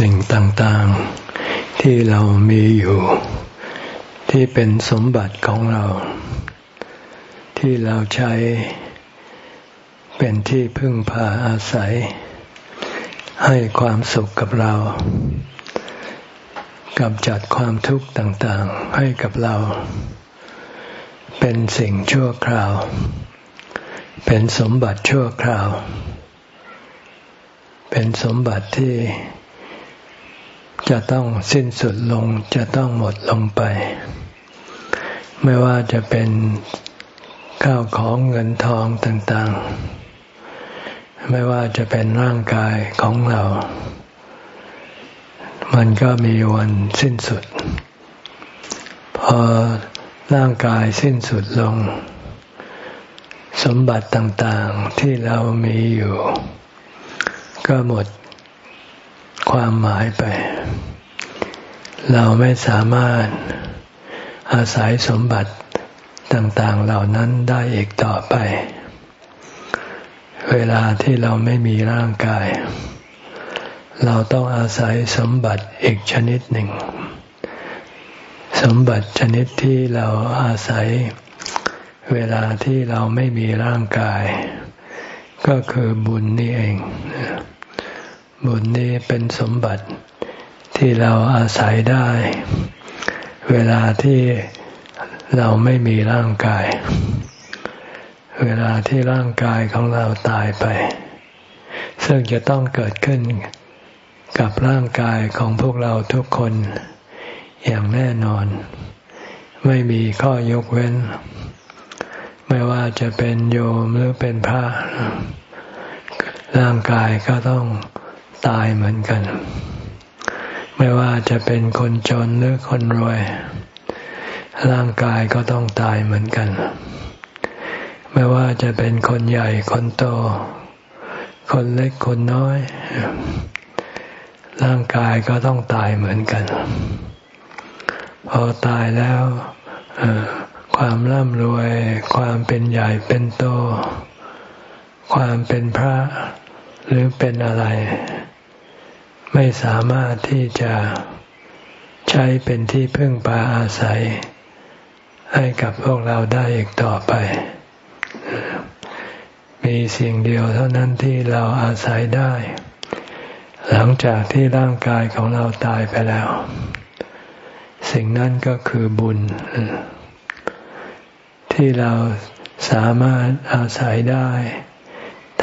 สิ่งต่างๆ ที่เรามีอยู่ ที่เป็นสมบัติของเรา ที่เราใช้เป็นที่พึ่งพาอาศัย ให้ความสุขกับเรากำจัดความทุกข์ต่างๆ ให้กับเรา เป็นสิ่งชั่วคราว เป็นสมบัติชั่วคราว เป็นสมบัติที่ จะต้องสิ้นสุดลงจะต้องหมดลงไป ไม่ว่าจะเป็นข้าวของเงินทองต่างๆ ไม่ว่าจะเป็นร่างกายของเรา มันก็มีวันสิ้นสุด พอร่างกายสิ้นสุดลง สมบัติต่างๆที่เรามีอยู่ ก็หมด ความหมายไป เราไม่สามารถอาศัยสมบัติต่าง ๆ เหล่านั้นได้อีกต่อไป เวลาที่เราไม่มีร่างกาย เราต้องอาศัยสมบัติอีกชนิดหนึ่ง สมบัติชนิดที่เราอาศัย เวลาที่เราไม่มีร่างกาย ก็คือบุญนี่เอง บุญนี้เป็นสมบัติที่เราอาศัยได้ เวลาที่เราไม่มีร่างกาย เวลาที่ร่างกายของเราตายไป ซึ่งจะต้องเกิดขึ้นกับร่างกายของพวกเราทุกคน อย่างแน่นอน ไม่มีข้อยกเว้น ไม่ว่าจะเป็นโยมหรือเป็นพระ ร่างกายก็ต้อง ตายเหมือนกัน ไม่ว่าจะเป็นคนจนหรือคนรวย ร่างกายก็ต้องตายเหมือนกัน ไม่ว่าจะเป็นคนใหญ่คนโต คนเล็กคนน้อย ร่างกายก็ต้องตายเหมือนกัน พอตายแล้วความร่ำรวย ความเป็นใหญ่เป็นโต ความเป็นพระหรือเป็นอะไร ไม่สามารถที่จะใช้เป็นที่พึ่งพาอาศัย ให้กับพวกเราได้อีกต่อไป มีสิ่งเดียวเท่านั้นที่เราอาศัยได้ หลังจากที่ร่างกายของเราตายไปแล้ว สิ่งนั้นก็คือบุญ ที่เราสามารถอาศัยได้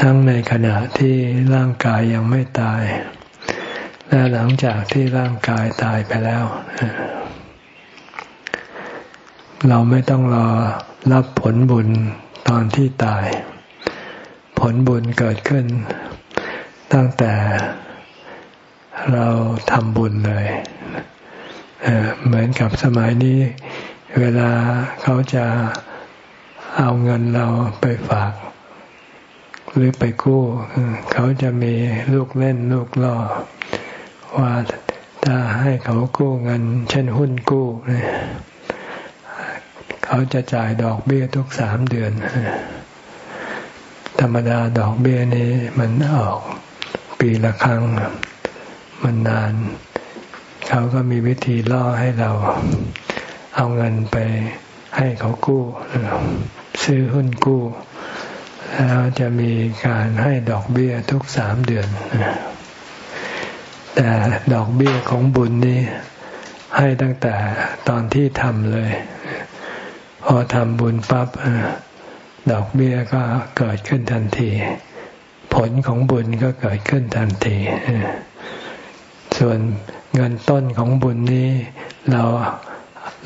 ทั้งในขณะที่ร่างกายยังไม่ตาย และหลังจากที่ร่างกายตายไปแล้ว เราไม่ต้องรอรับผลบุญตอนที่ตาย ผลบุญเกิดขึ้น ตั้งแต่เราทำบุญเลยเหมือนกับสมัยนี้ เวลาเขาจะเอาเงินเราไปฝาก หรือไปกู้ เขาจะมีลูกเล่นลูกล่อ ว่าถ้าให้เขากู้เงิน เช่นหุ้นกู้เนี่ยเขาจะจ่ายดอกเบี้ยทุกสามเดือน ธรรมดาดอกเบี้ยนี้มันออกปีละครั้งมันนาน เขาก็มีวิธีล่อให้เราเอาเงินไปให้เขากู้ ซื้อหุ้นกู้ แล้วจะมีการให้ดอกเบี้ยทุกสามเดือน แต่ดอกเบี้ยของบุญนี้ให้ตั้งแต่ตอนที่ทำเลย พอทำบุญปั๊บดอกเบี้ยก็เกิดขึ้นทันที ผลของบุญก็เกิดขึ้นทันที ส่วนเงินต้นของบุญนี้ เรา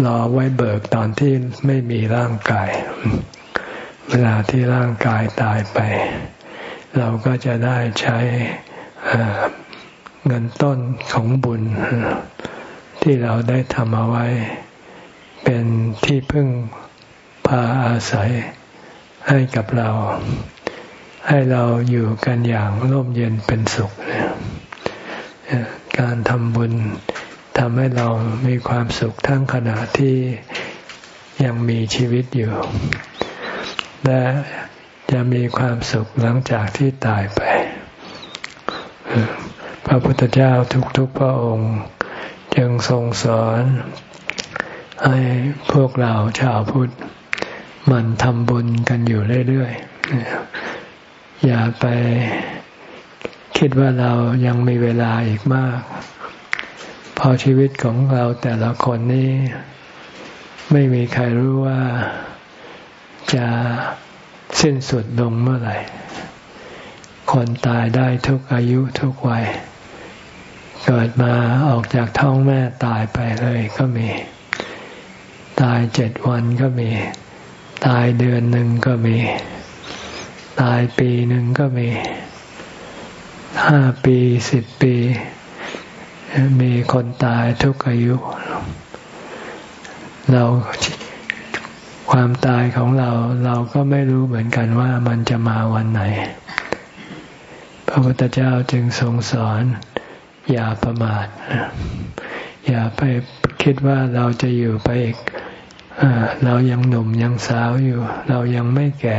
รอไว้เบิกตอนที่ไม่มีร่างกาย เวลาที่ร่างกายตายไป เราก็จะได้ใช้ เงินต้นของบุญ ที่เราได้ทำเอาไว้ เป็นที่พึ่งพาอาศัยให้กับเรา ให้เราอยู่กันอย่างร่มเย็นเป็นสุข การทำบุญทำให้เรามีความสุขทั้งขณะที่ยังมีชีวิตอยู่ และจะมีความสุขหลังจากที่ตายไป พระพุทธเจ้าทุกๆพระองค์ จึงทรงสอนให้พวกเราชาวพุทธมันทำบุญกันอยู่เรื่อยๆ อย่าไปคิดว่าเรายังมีเวลาอีกมาก พอชีวิตของเราแต่ละคนนี้ไม่มีใครรู้ว่าจะสิ้นสุดลงเมื่อไหร่ คนตายได้ทุกอายุทุกวัย เกิดมาออกจากท้องแม่ตายไปเลยก็มี ตายเจ็ดวันก็มี ตายเดือนหนึ่งก็มี ตายปีหนึ่งก็มีห้าปีสิบปี มีคนตายทุกอายุ เราความตายของเราเราก็ไม่รู้เหมือนกันว่ามันจะมาวันไหน พระพุทธเจ้าจึงทรงสอน อย่าประมาท อย่าไปคิดว่าเราจะอยู่ไปอีกเรายังหนุ่มยังสาวอยู่ เรายังไม่แก่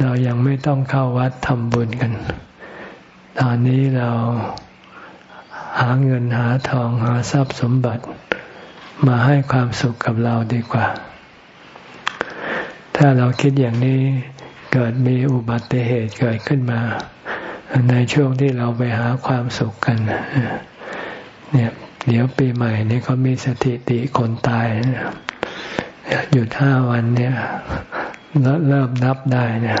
เรายังไม่ต้องเข้าวัดทำบุญกัน ตอนนี้เราหาเงินหาทองหาทรัพย์สมบัติ มาให้ความสุขกับเราดีกว่า ถ้าเราคิดอย่างนี้เกิดมีอุบัติเหตุเกิดขึ้นมา ในช่วงที่เราไปหาความสุขกันเนี่ยเดี๋ยวปีใหม่นี้เขามีสถิติคนตายหยุดห้าวันเนี่ยเริ่มนับได้เนี่ย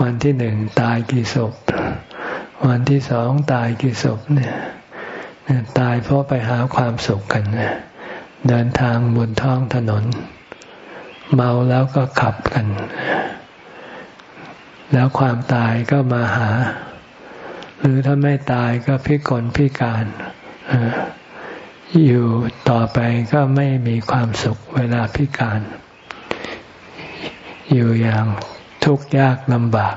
วันที่หนึ่งตายกี่ศพ วันที่สองตายกี่ศพเนี่ยตายเพราะไปหาความสุขกันเดินทางบนท้องถนน เมาแล้วก็ขับกัน แล้วความตายก็มาหา หรือถ้าไม่ตายก็พิกลพิการอยู่ต่อไปก็ไม่มีความสุขเวลาพิการ อยู่อย่างทุกข์ยากลำบาก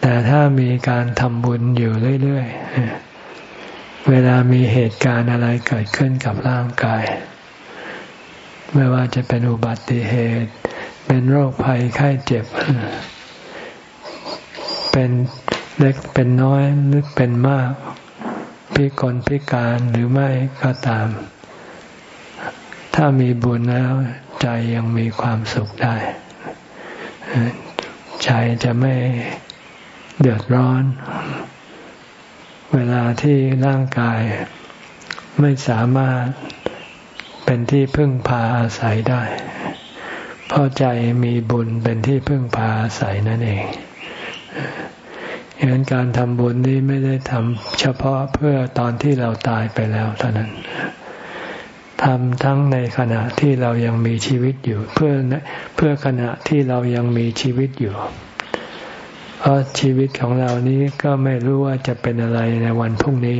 แต่ถ้ามีการทำบุญอยู่เรื่อยๆ เวลามีเหตุการณ์อะไรเกิดขึ้นกับร่างกาย ไม่ว่าจะเป็นอุบัติเหตุ เป็นโรคภัยไข้เจ็บ เป็น เล็กเป็นน้อยหรือเป็นมาก พิกลพิการหรือไม่ก็ตาม ถ้ามีบุญแล้ว ใจยังมีความสุขได้ใจจะไม่เดือดร้อน เวลาที่ร่างกายไม่สามารถเป็นที่พึ่งพาอาศัยได้ เพราะใจมีบุญเป็นที่พึ่งพาอาศัยนั่นเอง ดังนั้นการทำบุญนี้ไม่ได้ทำเฉพาะเพื่อตอนที่เราตายไปแล้วเท่านั้นทำทั้งในขณะที่เรายังมีชีวิตอยู่ เพื่อเพื่อขณะที่เรายังมีชีวิตอยู่ เพราะชีวิตของเรานี้ก็ไม่รู้ว่าจะเป็นอะไรในวันพรุ่งนี้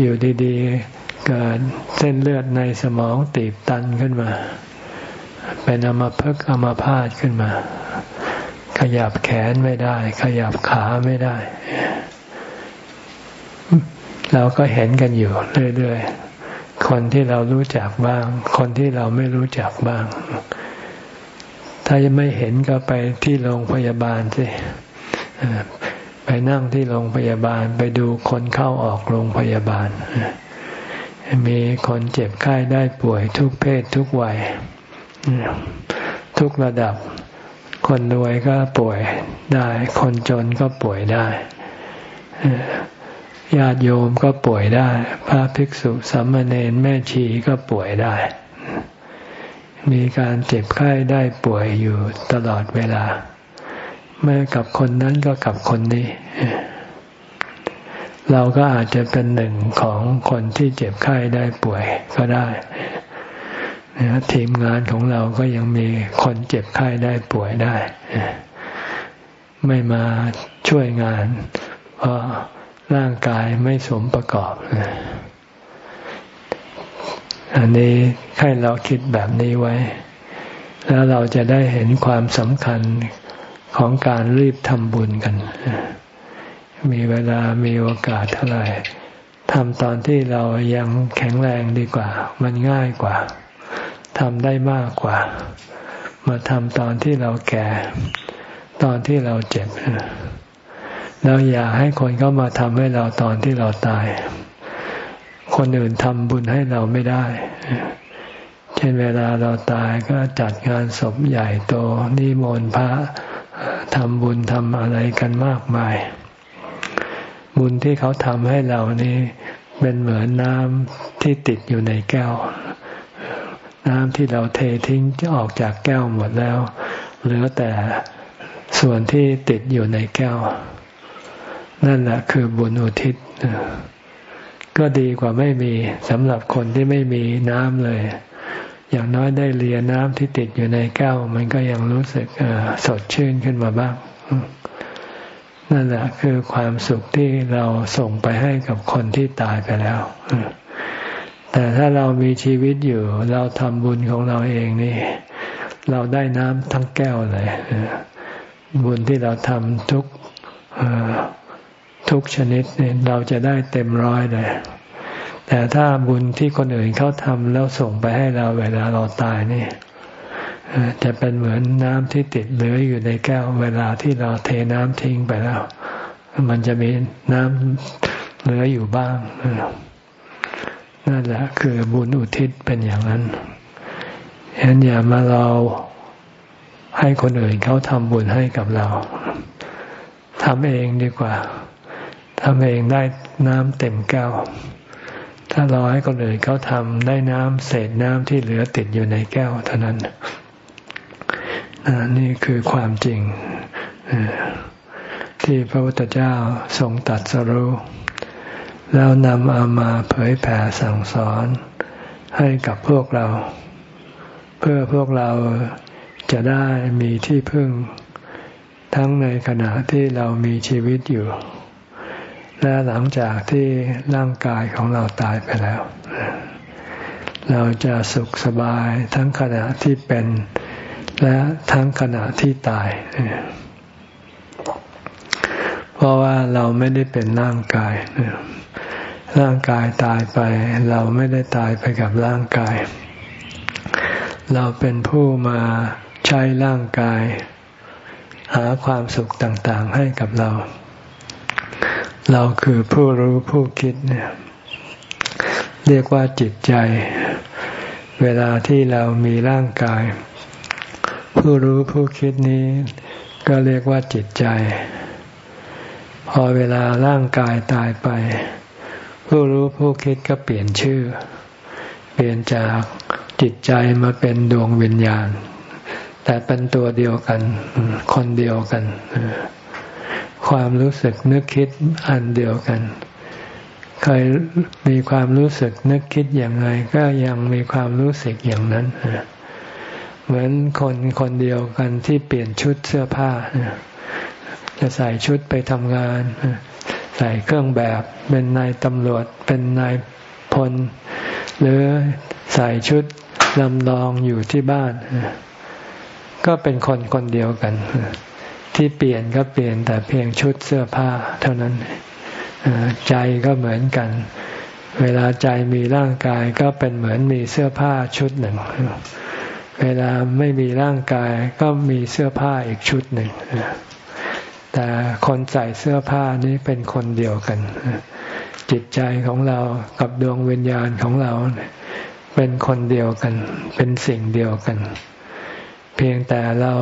อยู่ดีๆเกิดเส้นเลือดในสมองตีบตันขึ้นมา เป็นอมพึกอมพาดขึ้นมา ขยับแขนไม่ได้ ขยับขาไม่ได้ เราก็เห็นกันอยู่เรื่อยๆ คนที่เรารู้จักบ้าง คนที่เราไม่รู้จักบ้าง ถ้ายังไม่เห็นก็ไปที่โรงพยาบาลสิไปนั่งที่โรงพยาบาลไปดูคนเข้าออกโรงพยาบาล มีคนเจ็บไข้ได้ป่วยทุกเพศทุกวัยทุกระดับ คนรวยก็ป่วยได้ คนจนก็ป่วยได้ญาติโยมก็ป่วยได้ พระภิกษุสามเณรแม่ชีก็ป่วยได้ มีการเจ็บไข้ได้ป่วยอยู่ตลอดเวลา เมื่อกับคนนั้นก็กับคนนี้ เราก็อาจจะเป็นหนึ่งของคนที่เจ็บไข้ได้ป่วยก็ได้ ทีมงานของเราก็ยังมีคนเจ็บไข้ได้ป่วยได้ ไม่มาช่วยงาน เพราะร่างกายไม่สมประกอบ อันนี้ให้เราคิดแบบนี้ไว้ แล้วเราจะได้เห็นความสำคัญของการรีบทำบุญกัน มีเวลามีโอกาสเท่าไหร่ทำตอนที่เรายังแข็งแรงดีกว่า มันง่ายกว่า ทำได้มากกว่า มาทำตอนที่เราแก่ ตอนที่เราเจ็บแล้วอย่าให้คนเข้ามาทำให้เราตอนที่เราตาย คนอื่นทำบุญให้เราไม่ได้ เช่นเวลาเราตายก็จัดงานศพใหญ่โตนิมนต์พระทำบุญทำอะไรกันมากมาย บุญที่เขาทำให้เรานี่เป็นเหมือนน้ำที่ติดอยู่ในแก้ว น้ำที่เราเททิ้งจะออกจากแก้วหมดแล้ว เหลือแต่ส่วนที่ติดอยู่ในแก้ว นั่นแหละคือบุญอุทิศ ก็ดีกว่าไม่มีสำหรับคนที่ไม่มีน้ำเลย อย่างน้อยได้เลียน้ำที่ติดอยู่ในแก้ว มันก็ยังรู้สึกสดชื่นขึ้นมาบ้างนั่นแหละคือความสุขที่เราส่งไปให้กับคนที่ตายไปแล้ว แต่ถ้าเรามีชีวิตอยู่ เราทำบุญของเราเองนี่ เราได้น้ำทั้งแก้วเลยบุญที่เราทำทุกทุกชนิดเนี่ยเราจะได้เต็มร้อยเลย แต่ถ้าบุญที่คนอื่นเขาทำแล้วส่งไปให้เราเวลาเราตายนี่จะเป็นเหมือนน้ำที่ติดเหลืออยู่ในแก้ว เวลาที่เราเทน้ำทิ้งไปแล้ว มันจะมีน้ำเหลืออยู่บ้าง นั่นแหละคือบุญอุทิศเป็นอย่างนั้นฉะนั้นอย่ามาเราให้คนอื่นเขาทำบุญให้กับเราทำเองดีกว่าทำเองได้น้ำเต็มแก้ว ถ้ารอให้คนอื่นเขาทำได้น้ำเศษน้ำที่เหลือติดอยู่ในแก้วเท่านั้นนี่คือความจริงที่พระพุทธเจ้าทรงตัดสรู้ แล้วนำเอามาเผยแผ่สั่งสอนให้กับพวกเรา เพื่อพวกเราจะได้มีที่พึ่ง ทั้งในขณะที่เรามีชีวิตอยู่ และหลังจากที่ร่างกายของเราตายไปแล้ว เราจะสุขสบายทั้งขณะที่เป็น และทั้งขณะที่ตายเพ ราะว่าเราไม่ได้เป็นร่างกาย ร่างกายตายไป เราไม่ได้ตายไปกับร่างกาย เราเป็นผู้มาใช้ร่างกาย หาความสุขต่างๆให้กับเรา เราคือผู้รู้ผู้คิดเนี่ยเรียกว่าจิตใจ เวลาที่เรามีร่างกาย ผู้รู้ผู้คิดนี้ ก็เรียกว่าจิตใจ พอเวลาร่างกายตายไป ผู้รู้ผู้คิดก็เปลี่ยนชื่อ เปลี่ยนจากจิตใจมาเป็นดวงวิญญาณ แต่เป็นตัวเดียวกัน คนเดียวกัน ความรู้สึกนึกคิดอันเดียวกัน เคยมีความรู้สึกนึกคิดอย่างไรก็ยังมีความรู้สึกอย่างนั้น เหมือนคนคนเดียวกันที่เปลี่ยนชุดเสื้อผ้า จะใส่ชุดไปทำงาน ใส่เครื่องแบบเป็นนายตำรวจ เป็นนายพล หรือใส่ชุดลำลองอยู่ที่บ้าน ก็เป็นคนคนเดียวกัน ที่เปลี่ยนก็เปลี่ยนแต่เพียงชุดเสื้อผ้าเท่านั้นใจก็เหมือนกัน เวลาใจมีร่างกายก็เป็นเหมือนมีเสื้อผ้าชุดหนึ่ง เวลาไม่มีร่างกายก็มีเสื้อผ้าอีกชุดหนึ่ง แต่คนใส่เสื้อผ้านี้เป็นคนเดียวกัน จิตใจของเรากับดวงวิญญาณของเรา เป็นคนเดียวกัน เป็นสิ่งเดียวกัน เพียงแต่เรา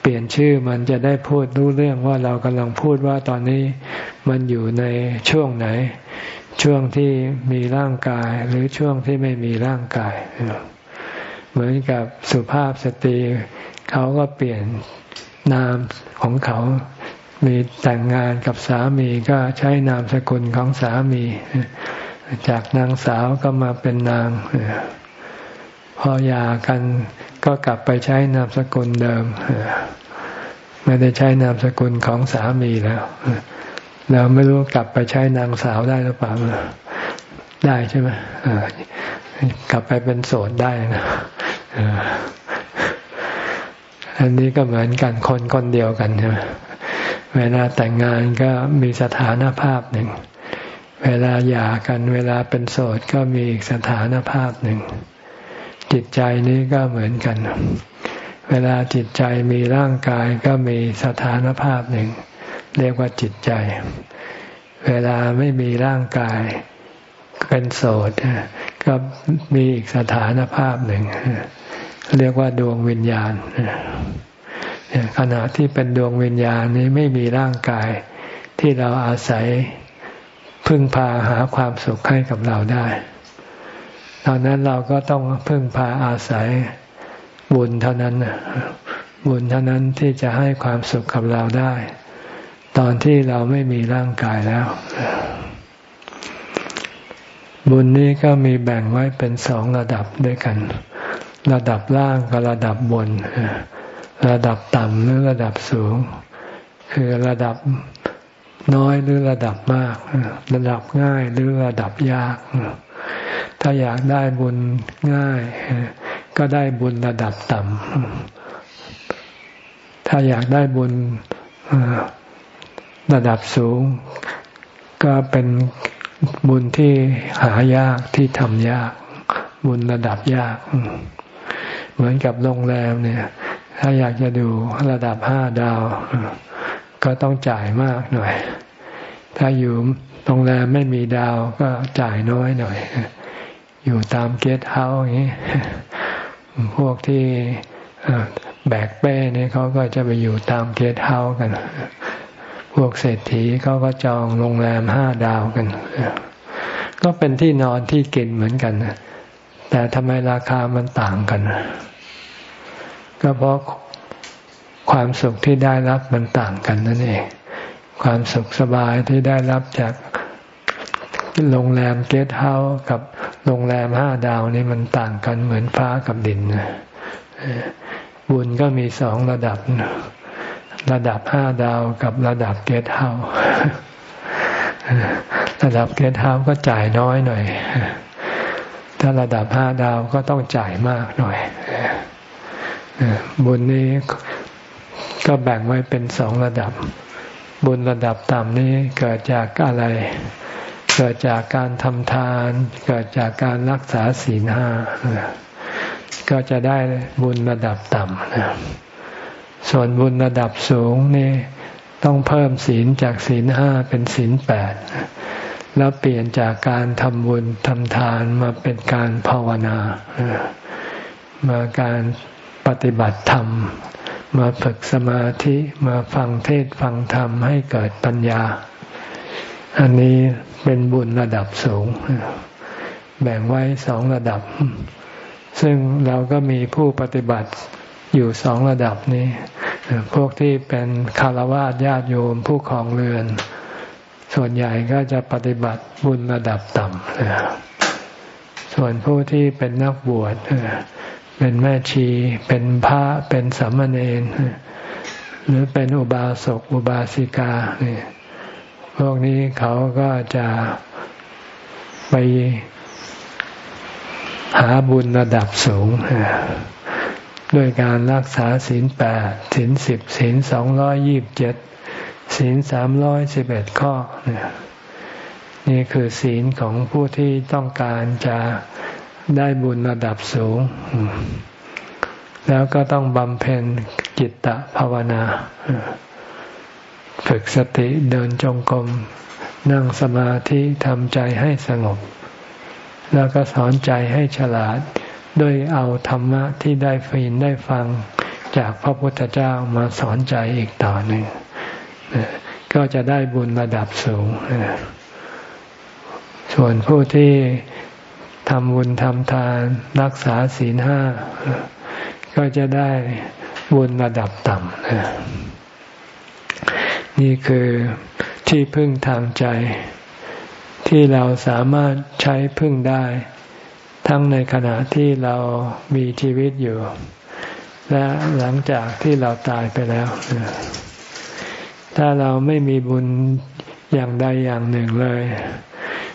เปลี่ยนชื่อมันจะได้พูดรู้เรื่องว่าเรากำลังพูดว่าตอนนี้มันอยู่ในช่วงไหน ช่วงที่มีร่างกายหรือช่วงที่ไม่มีร่างกาย เหมือนกับสุภาพสตรีเขาก็เปลี่ยน นามของเขา มีแต่งงานกับสามีก็ใช้นามสกุลของสามี จากนางสาวก็มาเป็นนาง พอหย่ากันก็กลับไปใช้นามสกุลเดิม ไม่ได้ใช้นามสกุลของสามีแล้วเราไม่รู้กลับไปใช้นางสาวได้หรือเปล่าได้ใช่ไหมกลับไปเป็นโสดได้นะ อันนี้ก็เหมือนกันคนคนเดียวกันใช่ไหมเวลาแต่งงานก็มีสถานภาพหนึ่ง เวลาหย่ากัน เวลาเป็นโสดก็มีอีกสถานภาพหนึ่ง จิตใจนี้ก็เหมือนกัน เวลาจิตใจมีร่างกายก็มีสถานภาพหนึ่ง เรียกว่าจิตใจ เวลาไม่มีร่างกาย เป็นโสดก็มีอีกสถานภาพหนึ่ง เรียกว่าดวงวิญญาณขณะที่เป็นดวงวิญญาณนี้ไม่มีร่างกายที่เราอาศัยพึ่งพาหาความสุขให้กับเราได้ตอนนั้นเราก็ต้องพึ่งพาอาศัยบุญเท่านั้นบุญเท่านั้นที่จะให้ความสุขกับเราได้ ตอนที่เราไม่มีร่างกายแล้ว บุญนี้ก็มีแบ่งไว้เป็นสองระดับด้วยกัน ระดับล่างกับระดับบน ระดับต่ำหรือระดับสูง คือระดับน้อยหรือระดับมาก ระดับง่ายหรือระดับยาก ถ้าอยากได้บุญง่าย ก็ได้บุญระดับต่ำ ถ้าอยากได้บุญระดับสูง ก็เป็นบุญที่หายากที่ทำยาก บุญระดับยาก เหมือนกับโรงแรมเนี่ย ถ้าอยากจะดูระดับห้าดาว ก็ต้องจ่ายมากหน่อย ถ้าอยู่โรงแรมไม่มีดาวก็จ่ายน้อยหน่อย อยู่ตามเกสต์เฮาส์อย่างนี้ พวกที่แบกเป้เนี่ยเขาก็จะไปอยู่ตามเกสต์เฮาส์กัน พวกเศรษฐีเขาก็จองโรงแรมห้าดาวกัน ก็เป็นที่นอนที่กินเหมือนกันนะ แต่ทำไมราคามันต่างกัน ก็เพราะความสุขที่ได้รับมันต่างกันนั่นเอง ความสุขสบายที่ได้รับจากโรงแรมเกสต์เฮาส์กับโรงแรมห้าดาวนี่มันต่างกันเหมือนฟ้ากับดินบุญก็มีสองระดับ ระดับห้าดาวกับระดับเกสต์เฮาส์ระดับเกสต์เฮาส์ก็จ่ายน้อยหน่อย ถ้าระดับห้าดาวก็ต้องจ่ายมากหน่อยบุญนี้ก็แบ่งไว้เป็นสองระดับ บุญระดับต่ำนี้เกิดจากอะไร เกิดจากการทำทาน เกิดจากการรักษาศีลห้าก็จะได้บุญระดับต่ำส่วนบุญระดับสูงนี่ต้องเพิ่มศีลจากศีลห้าเป็นศีลแปด แล้วเปลี่ยนจากการทำบุญทำทานมาเป็นการภาวนามาการปฏิบัติธรรม มาฝึกสมาธิมาฟังเทศฟังธรรมให้เกิดปัญญา อันนี้เป็นบุญระดับสูง แบ่งไว้สองระดับ ซึ่งเราก็มีผู้ปฏิบัติอยู่สองระดับนี้ พวกที่เป็นคารวะญาติโยมผู้ของเรือน ส่วนใหญ่ก็จะปฏิบัติบุญระดับต่ำส่วนผู้ที่เป็นนักบวชเป็นแม่ชี เป็นพระ เป็นสามเณรหรือเป็นอุบาสก อุบาสิกาเนี่ยพวกนี้เขาก็จะไปหาบุญระดับสูงด้วยการรักษาศีลแปดศีลสิบศีลสองร้อยยีิบเจ็ด ศีลสามร้อยสิบเอ็ดข้อนี่คือศีลของผู้ที่ต้องการจะได้บุญระดับสูง แล้วก็ต้องบำเพ็ญจิตตภาวนา ฝึกสติเดินจงกรมนั่งสมาธิทำใจให้สงบ แล้วก็สอนใจให้ฉลาดด้วยเอาธรรมะที่ได้ฟินได้ฟังจากพระพุทธเจ้ามาสอนใจอีกต่อหนึ่ง ก็จะได้บุญระดับสูง ส่วนผู้ที่ทำบุญทำทานรักษาศีลห้า ก็จะได้บุญระดับต่ำนี่คือที่พึ่งทางใจ ที่เราสามารถใช้พึ่งได้ ทั้งในขณะที่เรามีชีวิตอยู่ และหลังจากที่เราตายไปแล้ว ถ้าเราไม่มีบุญอย่างใดอย่างหนึ่งเลย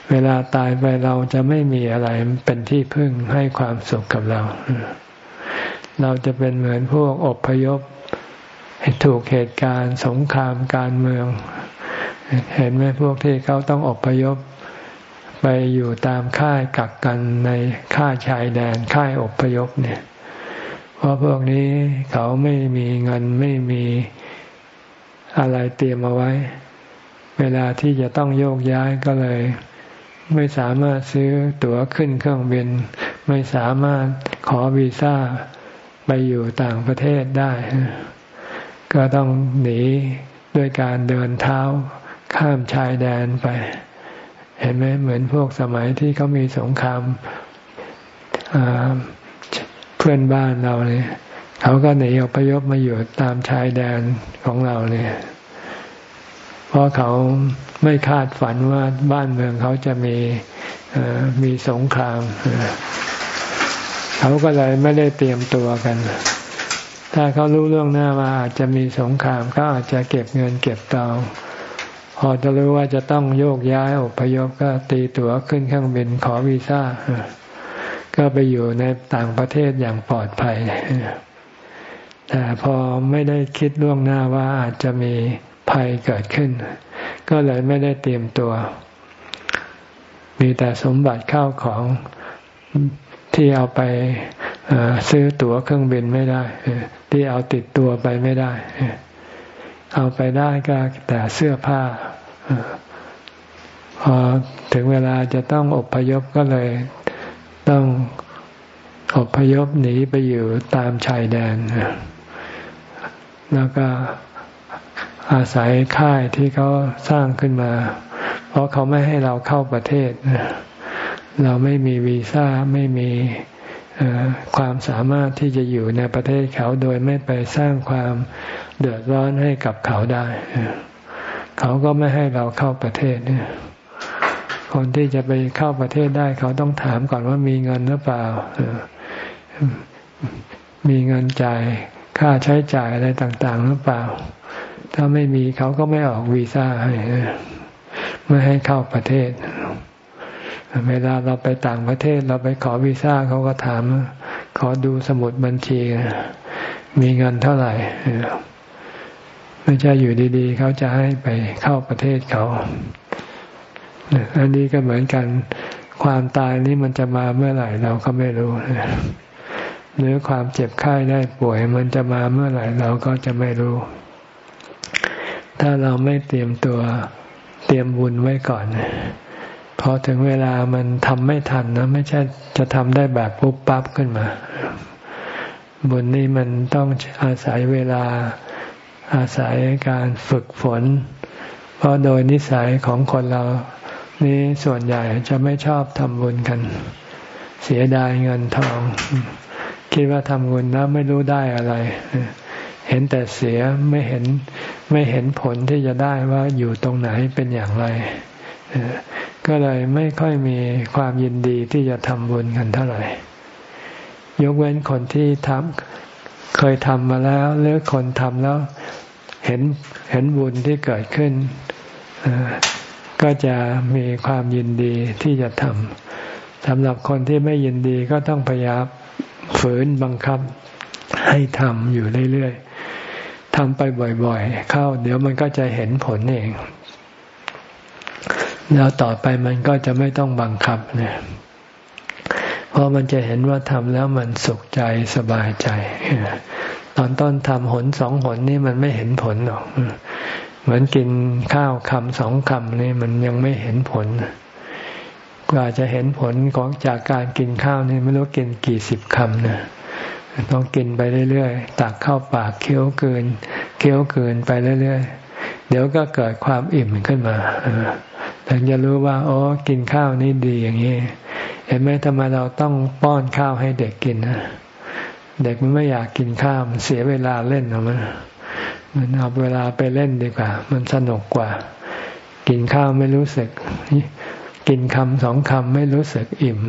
เวลาตายไปเราจะไม่มีอะไรเป็นที่พึ่งให้ความสุขกับเรา เราจะเป็นเหมือนพวกอบพยพถูกเหตุการณ์สงครามการเมือง เห็นไหมพวกที่เขาต้องอบพยพไปอยู่ตามค่ายกักกันในค่ายชายแดนค่ายอบพยพเนี่ย เพราะพวกนี้เขาไม่มีเงินไม่มี อะไรเตรียมเอาไว้ เวลาที่จะต้องโยกย้ายก็เลย ไม่สามารถซื้อตั๋วขึ้นเครื่องบิน ไม่สามารถขอวีซ่าไปอยู่ต่างประเทศได้ ก็ต้องหนีด้วยการเดินเท้าข้ามชายแดนไป เห็นไหมเหมือนพวกสมัยที่เขามีสงครามเพื่อนบ้านเราเนี่ย เขาก็หนีอพยพมาอยู่ตามชายแดนของเราเนี่ยเพราะเขาไม่คาดฝันว่าบ้านเมืองเขาจะมีมีสงคราม เขาก็เลยไม่ได้เตรียมตัวกัน ถ้าเขารู้เรื่องหน้าว่าอาจจะมีสงครามเขาอาจจะเก็บเงินเก็บตองพอจะรู้ว่าจะต้องโยกย้ายอพยพก็ตีตั๋วขึ้นเครื่องบินขอวีซ่า ก็ไปอยู่ในต่างประเทศอย่างปลอดภัย แต่พอไม่ได้คิดล่วงหน้าว่าอาจจะมีภัยเกิดขึ้น ก็เลยไม่ได้เตรียมตัว มีแต่สมบัติเข้าของที่เอาไปซื้อตั๋วเครื่องบินไม่ได้ที่เอาติดตัวไปไม่ได้ เอาไปได้ก็แต่เสื้อผ้าพอถึงเวลาจะต้องอบพยพก็เลยต้องอบพยพหนีไปอยู่ตามชายแดน แล้วก็อาศัยค่ายที่เขาสร้างขึ้นมา เพราะเขาไม่ให้เราเข้าประเทศ เราไม่มีวีซ่าไม่มีความสามารถที่จะอยู่ในประเทศเขาโดยไม่ไปสร้างความเดือดร้อนให้กับเขาได้ เขาก็ไม่ให้เราเข้าประเทศคนที่จะไปเข้าประเทศได้ เขาต้องถามก่อนว่ามีเงินหรือเปล่ามีเงินจ่าย ค่าใช้จ่ายอะไรต่างๆ หรือเปล่า ถ้าไม่มีเขาก็ไม่ออกวีซ่าให้ไม่ให้เข้าประเทศ เวลาเราไปต่างประเทศเราไปขอวีซ่าเขาก็ถาม ขอดูสมุดบัญชี มีเงินเท่าไหร่ไม่ใช่อยู่ดีๆ เขาจะให้ไปเข้าประเทศเขา อันนี้ก็เหมือนกันความตายนี้มันจะมาเมื่อไหร่เราก็ไม่รู้ หรือความเจ็บไข้ได้ป่วย มันจะมาเมื่อไหร่เราก็จะไม่รู้ ถ้าเราไม่เตรียมตัวเตรียมบุญไว้ก่อน พอถึงเวลามันทำไม่ทันนะ ไม่ใช่จะทำได้แบบปุ๊บปั๊บขึ้นมา บุญนี้มันต้องอาศัยเวลาอาศัยการฝึกฝน เพราะโดยนิสัยของคนเรา นี่ส่วนใหญ่จะไม่ชอบทำบุญกัน เสียดายเงินทอง คิดว่าทำบุญแล้วไม่รู้ได้อะไร เห็นแต่เสียไม่เห็นไม่เห็นผลที่จะได้ว่าอยู่ตรงไหนเป็นอย่างไร ก็เลยไม่ค่อยมีความยินดีที่จะทำบุญกันเท่าไหร่ ยกเว้นคนที่ทำเคยทำมาแล้ว หรือคนทำแล้วเห็นเห็นบุญที่เกิดขึ้น ก็จะมีความยินดีที่จะทำสำหรับคนที่ไม่ยินดีก็ต้องพยายาม ฝืนบังคับให้ทำอยู่เรื่อยๆทำไปบ่อยๆ เข้า เดี๋ยวมันก็จะเห็นผลเอง แล้วต่อไปมันก็จะไม่ต้องบังคับเนี่ยเพราะมันจะเห็นว่าทำแล้วมันสุขใจสบายใจตอนต้นทำหนสองหนนี่มันไม่เห็นผลหรอก เหมือนกินข้าวคำสองคำนี่มันยังไม่เห็นผล กว่าจะเห็นผลของจากการกินข้าวนี่ไม่รู้กินกี่สิบคำนะต้องกินไปเรื่อยๆ ตักเข้าปากเคี้ยวเกินเคี้ยวเกินไปเรื่อยๆ เดี๋ยวก็เกิดความอิ่มขึ้นมาถึงจะรู้ว่าโอ้กินข้าวนี่ดีอย่างนี้ เห็นไหมทำไมเราต้องป้อนข้าวให้เด็กกินนะเด็กมันไม่อยากกินข้าวมันเสียเวลาเล่นหรอมันมันเอาเวลาไปเล่นดีกว่า มันสนุกกว่า กินข้าวไม่รู้สึก กินคำสองคำไม่รู้สึกอิ่ม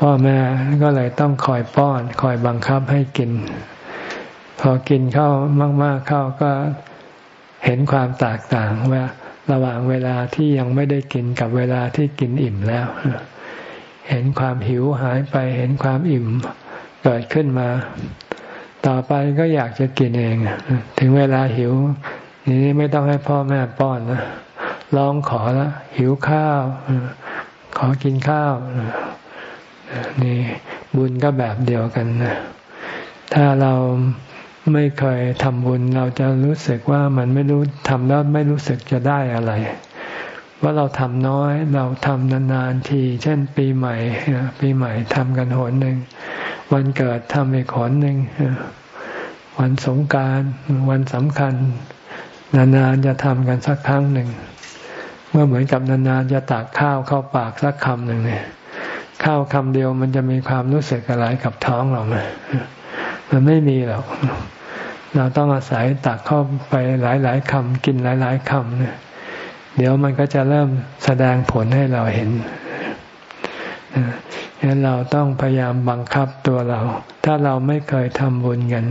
พ่อแม่ก็เลยต้องคอยป้อน คอยบังคับให้กิน พอกินเข้ามาก ๆเข้าก็เห็นความแตกต่างว่าระหว่างเวลาที่ยังไม่ได้กินกับเวลาที่กินอิ่มแล้ว เห็นความหิวหายไปเห็นความอิ่มเกิดขึ้นมา ต่อไปก็อยากจะกินเอง ถึงเวลาหิวนี้ไม่ต้องให้พ่อแม่ป้อนนะ ร้องขอแล้วหิวข้าว ขอกินข้าวนี่บุญก็แบบเดียวกันนะถ้าเราไม่เคยทำบุญเราจะรู้สึกว่ามันไม่รู้ทำแล้วไม่รู้สึกจะได้อะไร ว่าเราทำน้อยเราทำนานๆที เช่นปีใหม่ปีใหม่ทำกันหนหนึ่งวันเกิดทำอีกหนหนึ่งวันสงการวันสำคัญ นานๆจะทำกันสักครั้งหนึ่ง เมื่อเหมือนกับนานๆจะตักข้าวเข้าปากสักคำหนึ่งเนี่ย ข้าวคำเดียวมันจะมีความรู้สึกอะไรกับท้องเราไหมมันไม่มีหรอกเราต้องอาศัยตักเข้าไปหลายๆคำกินหลายๆคำเนี่ยเดี๋ยวมันก็จะเริ่มแสดงผลให้เราเห็นฉะนั้นเราต้องพยายามบังคับตัวเรา ถ้าเราไม่เคยทำบุญกัน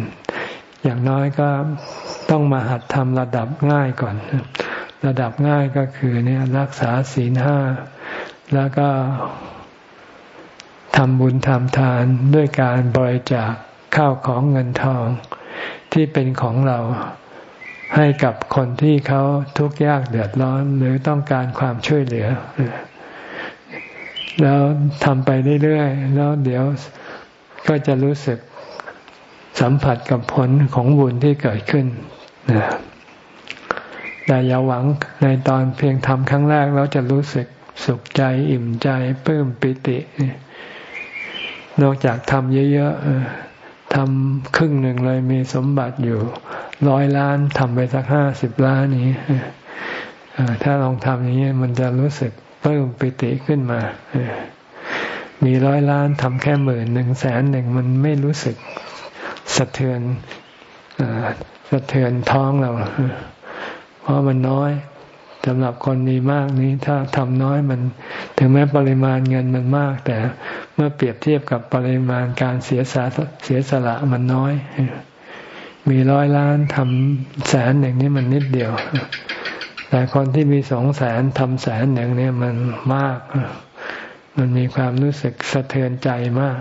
อย่างน้อยก็ต้องมาหัดทำระดับง่ายก่อน ระดับง่ายก็คือเนี่ยรักษาศีลห้าแล้วก็ทำบุญทำทานด้วยการบริจาคข้าวของเงินทองที่เป็นของเราให้กับคนที่เขาทุกข์ยากเดือดร้อนหรือต้องการความช่วยเหลือ แล้วทำไปเรื่อยๆ แล้วเดี๋ยวก็จะรู้สึกสัมผัสกับผลของบุญที่เกิดขึ้นนะ แต่อย่าหวังในตอนเพียงทำครั้งแรกแล้วจะรู้สึกสุขใจอิ่มใจปลื้มปิตินอกจากทำเยอะๆทำครึ่งหนึ่งเลยมีสมบัติอยู่ร้อยล้านทำไปสักห้าสิบล้านนี้ถ้าลองทำอย่างนี้มันจะรู้สึกเพิ่มปิติขึ้นมามีร้อยล้านทำแค่หมื่นหนึ่งแสนหนึ่งมันไม่รู้สึกสะเทือนสะเทือนท้องเรา เพราะมันน้อยสำหรับคนมีมากนี้ถ้าทำน้อยมัน ถึงแม้ปริมาณเงินมันมาก แต่เมื่อเปรียบเทียบกับปริมาณการเสียสละเสียสละมันน้อย มีร้อยล้านทำแสนหนึ่งนี่มันนิดเดียว แต่คนที่มีสองแสนทำแสนหนึ่งเนี่ยมันมาก มันมีความรู้สึกสะเทือนใจมาก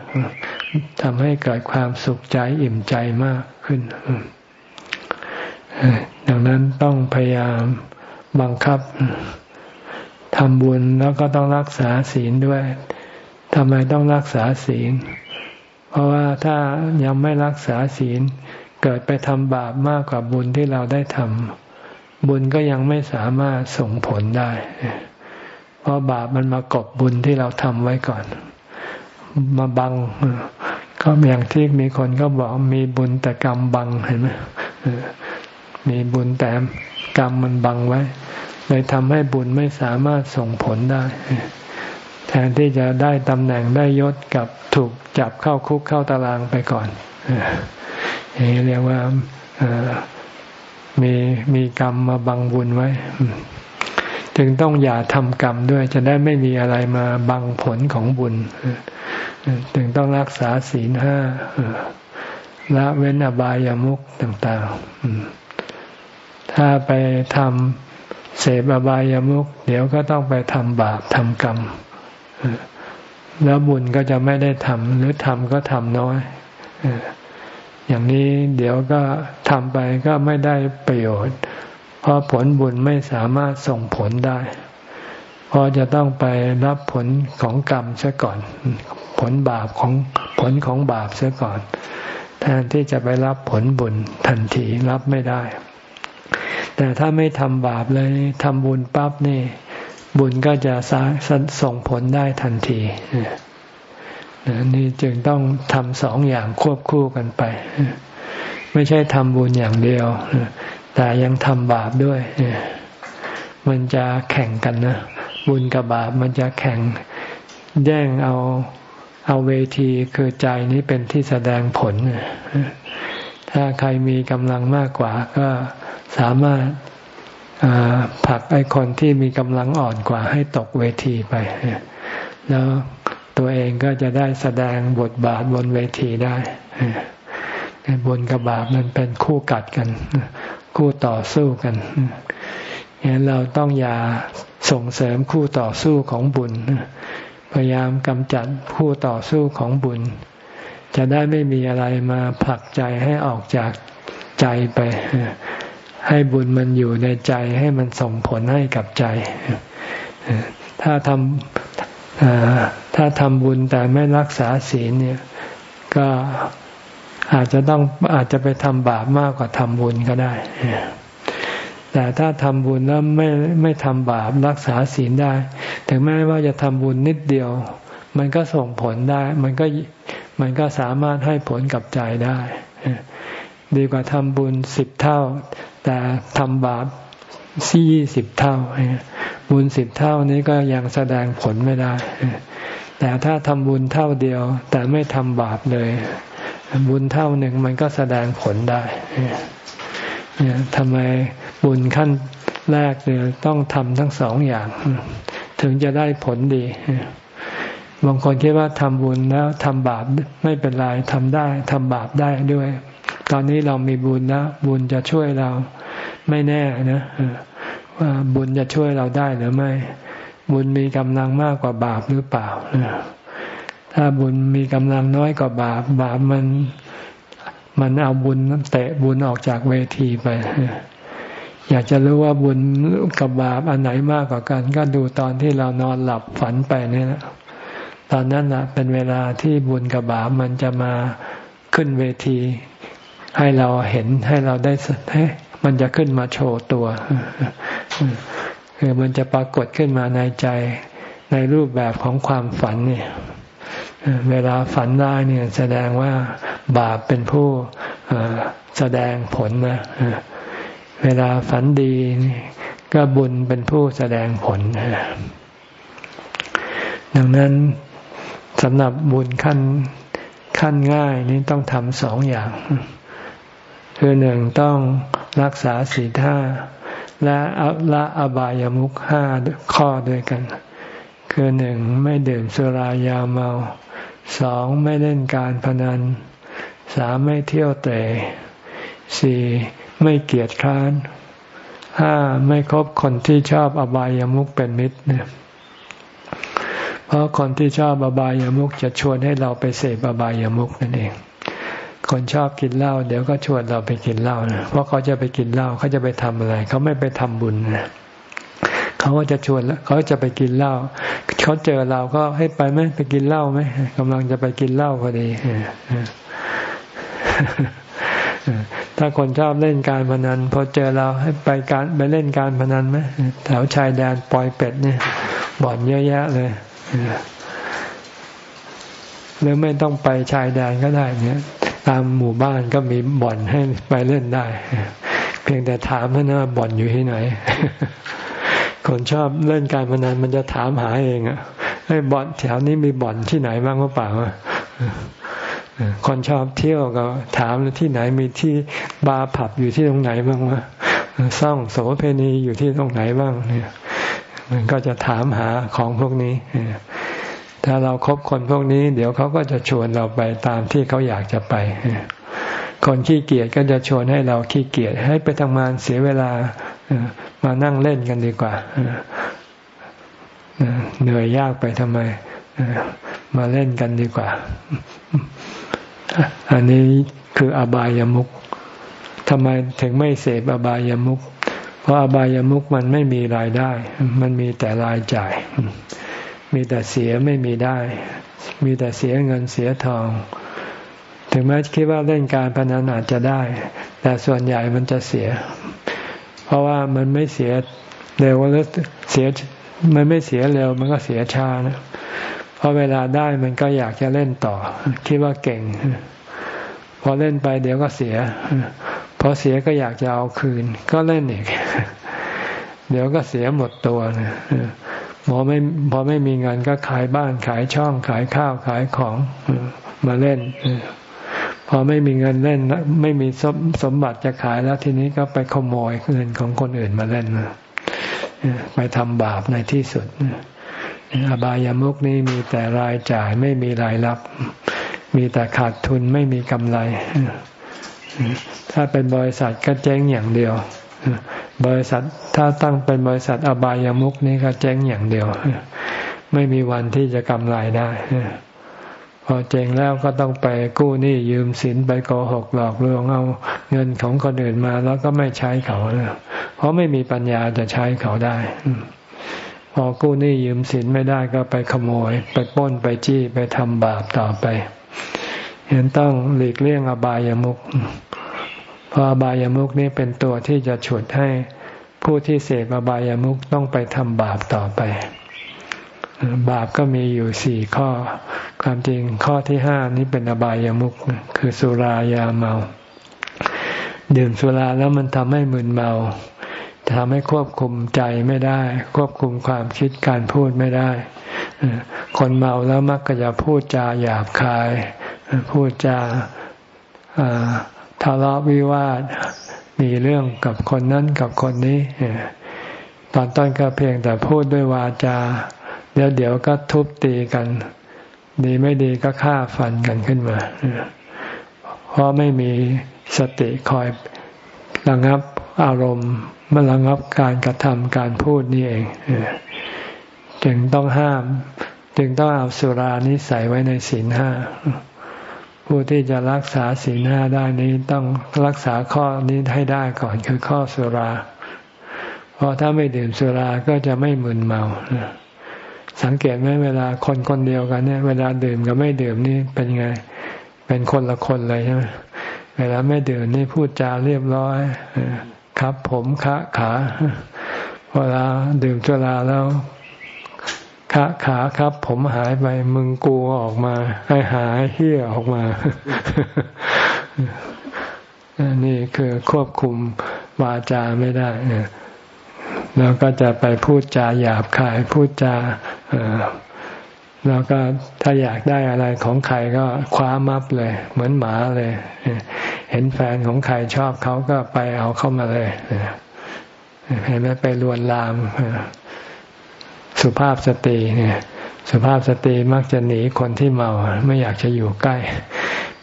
ทำให้เกิดความสุขใจอิ่มใจมากขึ้น ดังนั้นต้องพยายามบังคับทำบุญแล้วก็ต้องรักษาศีลด้วยทำไมต้องรักษาศีล เพราะว่าถ้ายังไม่รักษาศีล เกิดไปทำบาปมากกว่าบุญที่เราได้ทำบุญก็ยังไม่สามารถส่งผลได้ เพราะบาปมันมากบบุญที่เราทำไว้ก่อน มาบัง ก็อย่างที่มีคนก็บอกมีบุญแต่กรรมบังเห็นไหม มีบุญแต่กรรมมันบังไว้ เลยทำให้บุญไม่สามารถส่งผลได้ แทนที่จะได้ตำแหน่งได้ยศกับถูกจับเข้าคุกเข้าตารางไปก่อนอย่างนี้เรียกว่ามีมีกรรมมาบังบุญไว้ จึงต้องอย่าทำกรรมด้วย จะได้ไม่มีอะไรมาบังผลของบุญจึงต้องรักษาศีลห้าละเว้นอบายามุขต่าง ๆ ถ้าไปทำเสพอบายามุขเดี๋ยวก็ต้องไปทำบาปทำกรรม แล้วบุญก็จะไม่ได้ทำหรือทำก็ทำน้อย อย่างนี้เดี๋ยวก็ทำไปก็ไม่ได้ประโยชน์ เพราะผลบุญไม่สามารถส่งผลได้เพราะจะต้องไปรับผลของกรรมเสียก่อน ผลบาปของผลของบาปเสียก่อน แทนที่จะไปรับผลบุญทันทีรับไม่ได้ แต่ถ้าไม่ทำบาปเลยทำบุญปั๊บนี่ บุญก็จะส่งผลได้ทันทีนี่จึงต้องทำสองอย่างควบคู่กันไป ไม่ใช่ทำบุญอย่างเดียว แต่ยังทำบาปด้วย มันจะแข่งกันนะ บุญกับบาปมันจะแข่งแย่งเอาเอาเวทีคือใจนี้เป็นที่แสดงผล ถ้าใครมีกำลังมากกว่าก็ สามารถผลักไอ้คนที่มีกำลังอ่อนกว่าให้ตกเวทีไป แล้วตัวเองก็จะได้แสดงบทบาทบนเวทีได้บนกับบาปมันเป็นคู่กัดกัน คู่ต่อสู้กันงนั้นเราต้องอย่าส่งเสริมคู่ต่อสู้ของบุญ พยายามกำจัดคู่ต่อสู้ของบุญ จะได้ไม่มีอะไรมาผลักใจให้ออกจากใจไป ให้บุญมันอยู่ในใจให้มันส่งผลให้กับใจ ถ้าทำถ้าทำบุญแต่ไม่รักษาศีลเนี่ย ก็อาจจะต้องอาจจะไปทำบาปมากกว่าทำบุญก็ได้ แต่ถ้าทำบุญแล้วไม่ไม่ทำบาปรักษาศีลได้ ถึงแม้ว่าจะทำบุญนิดเดียว มันก็ส่งผลได้ มันก็มันก็สามารถให้ผลกับใจได้ ดีกว่าทำบุญสิบเท่า แต่ทำบาปสี่สิบเท่า บุญสิบเท่านี้ก็ยังแสดงผลไม่ได้ แต่ถ้าทำบุญเท่าเดียว แต่ไม่ทำบาปเลย บุญเท่าหนึ่งมันก็แสดงผลได้เนี่ยทำไมบุญขั้นแรกเนี่ยต้องทำทั้งสองอย่าง ถึงจะได้ผลดีบางคนคิดว่าทำบุญแล้วทำบาปไม่เป็นไรทำได้ทำบาปได้ด้วย ตอนนี้เรามีบุญแล้วบุญจะช่วยเราไม่แน่นะว่าบุญจะช่วยเราได้หรือไม่ บุญมีกำลังมากกว่าบาปหรือเปล่าถ้าบุญมีกำลังน้อยกว่าบาป บาปมันมันเอาบุญเตะบุญออกจากเวทีไป อยากจะรู้ว่าบุญกับบาปอันไหนมากกว่ากัน ก็ดูตอนที่เรานอนหลับฝันไปนี่นะตอนนั้นนะเป็นเวลาที่บุญกับบาปมันจะมาขึ้นเวที ให้เราเห็นให้เราได้ให้มันจะขึ้นมาโชว์ตัวคือมันจะปรากฏขึ้นมาในใจในรูปแบบของความฝันเนี่ยเวลาฝันได้เนี่ยแสดงว่าบาปเป็นผู้แสดงผลนะเวลาฝันดีก็บุญเป็นผู้แสดงผลดังนั้นสำหรับบุญขั้นขั้นง่ายนี้ต้องทำสองอย่าง คือหนึ่งต้องรักษาศีลห้าและละอบายามุขห้าข้อด้วยกัน คือหนึ่งไม่ดื่มสุรายาเมาสองไม่เล่นการพนันสามไม่เที่ยวเตะสี่ไม่เกียจคร้านห้าไม่คบคนที่ชอบอบายามุขเป็นมิตรเนี่ยเพราะคนที่ชอบอบายามุขจะชวนให้เราไปเสพอบายามุขนั่นเอง คนชอบกินเหล้าเดี๋ยวก็ชวนเราไปกินเหล้านะเพราะเขาจะไปกินเหล้าเขาจะไปทำอะไร เขาไม่ไปทำบุญนะเขาก็จะชวนแล้วเขาจะไปกินเหล้าเขาเจอเราก็ให้ไปไหมไปกินเหล้าไหมกำลังจะไปกินเหล้าพอดีถ้าคนชอบเล่นการพนันพอเจอเราให้ไปการไปเล่นการพนันไหมแถวชายแดนปล่อยเป็ดเนี่ยบ่อนเยอะแยะเลยหรือไม่ต้องไปชายแดนก็ได้เนี่ย ตามหมู่บ้านก็มีบ่อนให้ไปเล่นได้ เพียงแต่ถามว่านะบ่อนอยู่ที่ไหน คนชอบเล่นการพนันมันจะถามหาเองอะไอ้บ่อนแถวนี้มีบ่อนที่ไหนบ้างหรือเปล่าคนชอบเที่ยวก็ถามที่ไหนมีที่บาร์ผับอยู่ที่ตรงไหนบ้างวะซ่องโสเพณีอยู่ที่ตรงไหนบ้างเนี่ย มันก็จะถามหาของพวกนี้ ถ้าเราครบคนพวกนี้ เดี๋ยวเขาก็จะชวนเราไปตามที่เขาอยากจะไปคนขี้เกียจก็จะชวนให้เราขี้เกียจให้ไปทำงานเสียเวลามานั่งเล่นกันดีกว่าเหนื่อยยากไปทำไมมาเล่นกันดีกว่า อันนี้คืออบายามุขทำไมถึงไม่เสพอบายามุขเพราะอบายามุขมันไม่มีรายได้ มันมีแต่รายจ่าย มีแต่เสียไม่มีได้ มีแต่เสียเงินเสียทอง ถึงแม้คิดว่าเล่นการพนันอาจจะได้ แต่ส่วนใหญ่มันจะเสีย เพราะว่ามันไม่เสียเร็วแล้วเสียมันไม่เสียเร็ว มันก็เสียช้านะพอเวลาได้มันก็อยากจะเล่นต่อ คิดว่าเก่ง พอเล่นไปเดี๋ยวก็เสีย พอเสียก็อยากจะเอาคืน ก็เล่นอีก เดี๋ยวก็เสียหมดตัวนะ พอไม่พอไม่มีเงินก็ขายบ้านขายช่องขายข้าวขายของมาเล่น พอไม่มีเงินเล่น ไม่มีสมสมบัติจะขายแล้วทีนี้ก็ไปขโมยเงินของคนอื่นมาเล่นไปทำบาปในที่สุดอบายามุกนี้มีแต่รายจ่ายไม่มีรายรับ มีแต่ขาดทุนไม่มีกำไร ถ้าเป็นบริษัทก็เจ๊งอย่างเดียว บริษัทถ้าตั้งเป็นบริษัทอบายามุกนี้ก็เจ๊งอย่างเดียว ไม่มีวันที่จะกำไรได้ พอเจ๊งแล้วก็ต้องไปกู้หนี้ยืมสินไปโกหกหลอกลวงเอาเงินของคนอื่นมา แล้วก็ไม่ใช้เขาเพราะไม่มีปัญญาจะใช้เขาได้พอกู้หนี้ยืมสินไม่ได้ก็ไปขโมย ไปป้นไปจี้ไปทำบาปต่อไปเห็นต้องหลีกเลี่ยงอบายามุข เพราะอบายามุขนี้เป็นตัวที่จะฉุดให้ผู้ที่เสพอบายามุขต้องไปทำบาปต่อไป บาปก็มีอยู่สี่ข้อ ความจริงข้อที่ห้านี้เป็นอบายามุขคือสุรายาเมา ดื่มสุราแล้วมันทำให้มึนเมาทำให้ควบคุมใจไม่ได้ ควบคุมความคิดการพูดไม่ได้ คนเมาแล้วมักจะพูดจาหยาบคาย พูดจา ทะเลาะวิวาทมีเรื่องกับคนนั้นกับคนนี้ตอนต้นก็เพียงแต่พูดด้วยวาจา เดี๋ยวเดี๋ยวก็ทุบตีกัน ดีไม่ดีก็ฆ่าฟันกันขึ้นมาเพราะไม่มีสติคอยระงับอารมณ์มาระงับการกระทำการพูดนี่เองจึงต้องห้าม จึงต้องเอาสุรานิสัยไว้ในศีลห้า ผู้ที่จะรักษาศีลห้าได้นี้ต้องรักษาข้อนี้ให้ได้ก่อนคือข้อสุรา เพราะถ้าไม่ดื่มสุราก็จะไม่มึนเมา สังเกตไหมเวลาคนคนเดียวกันเนี่ย เวลาดื่มกับไม่ดื่มนี่เป็นไง เป็นคนละคนเลยใช่ไหมเวลาไม่ดื่มนี่พูดจาเรียบร้อยครับผมคะขา เวลาดื่มสุราแล้ว ขาขาครับ ผมหายไปมึงกูออกมา ให้หายเฮี้ยออกมา นี่คือควบคุมวาจาไม่ได้แล้วก็จะไปพูดจาหยาบคายพูดจาแล้วก็ถ้าอยากได้อะไรของใครก็คว้ามับเลย เหมือนหมาเลย เห็นแฟนของใครชอบเขาก็ไปเอาเข้ามาเลยเห็นไหมไปลวนลาม สุภาพสตรีเนี่ยสุภาพสตรีมักจะหนีคนที่เมา ไม่อยากจะอยู่ใกล้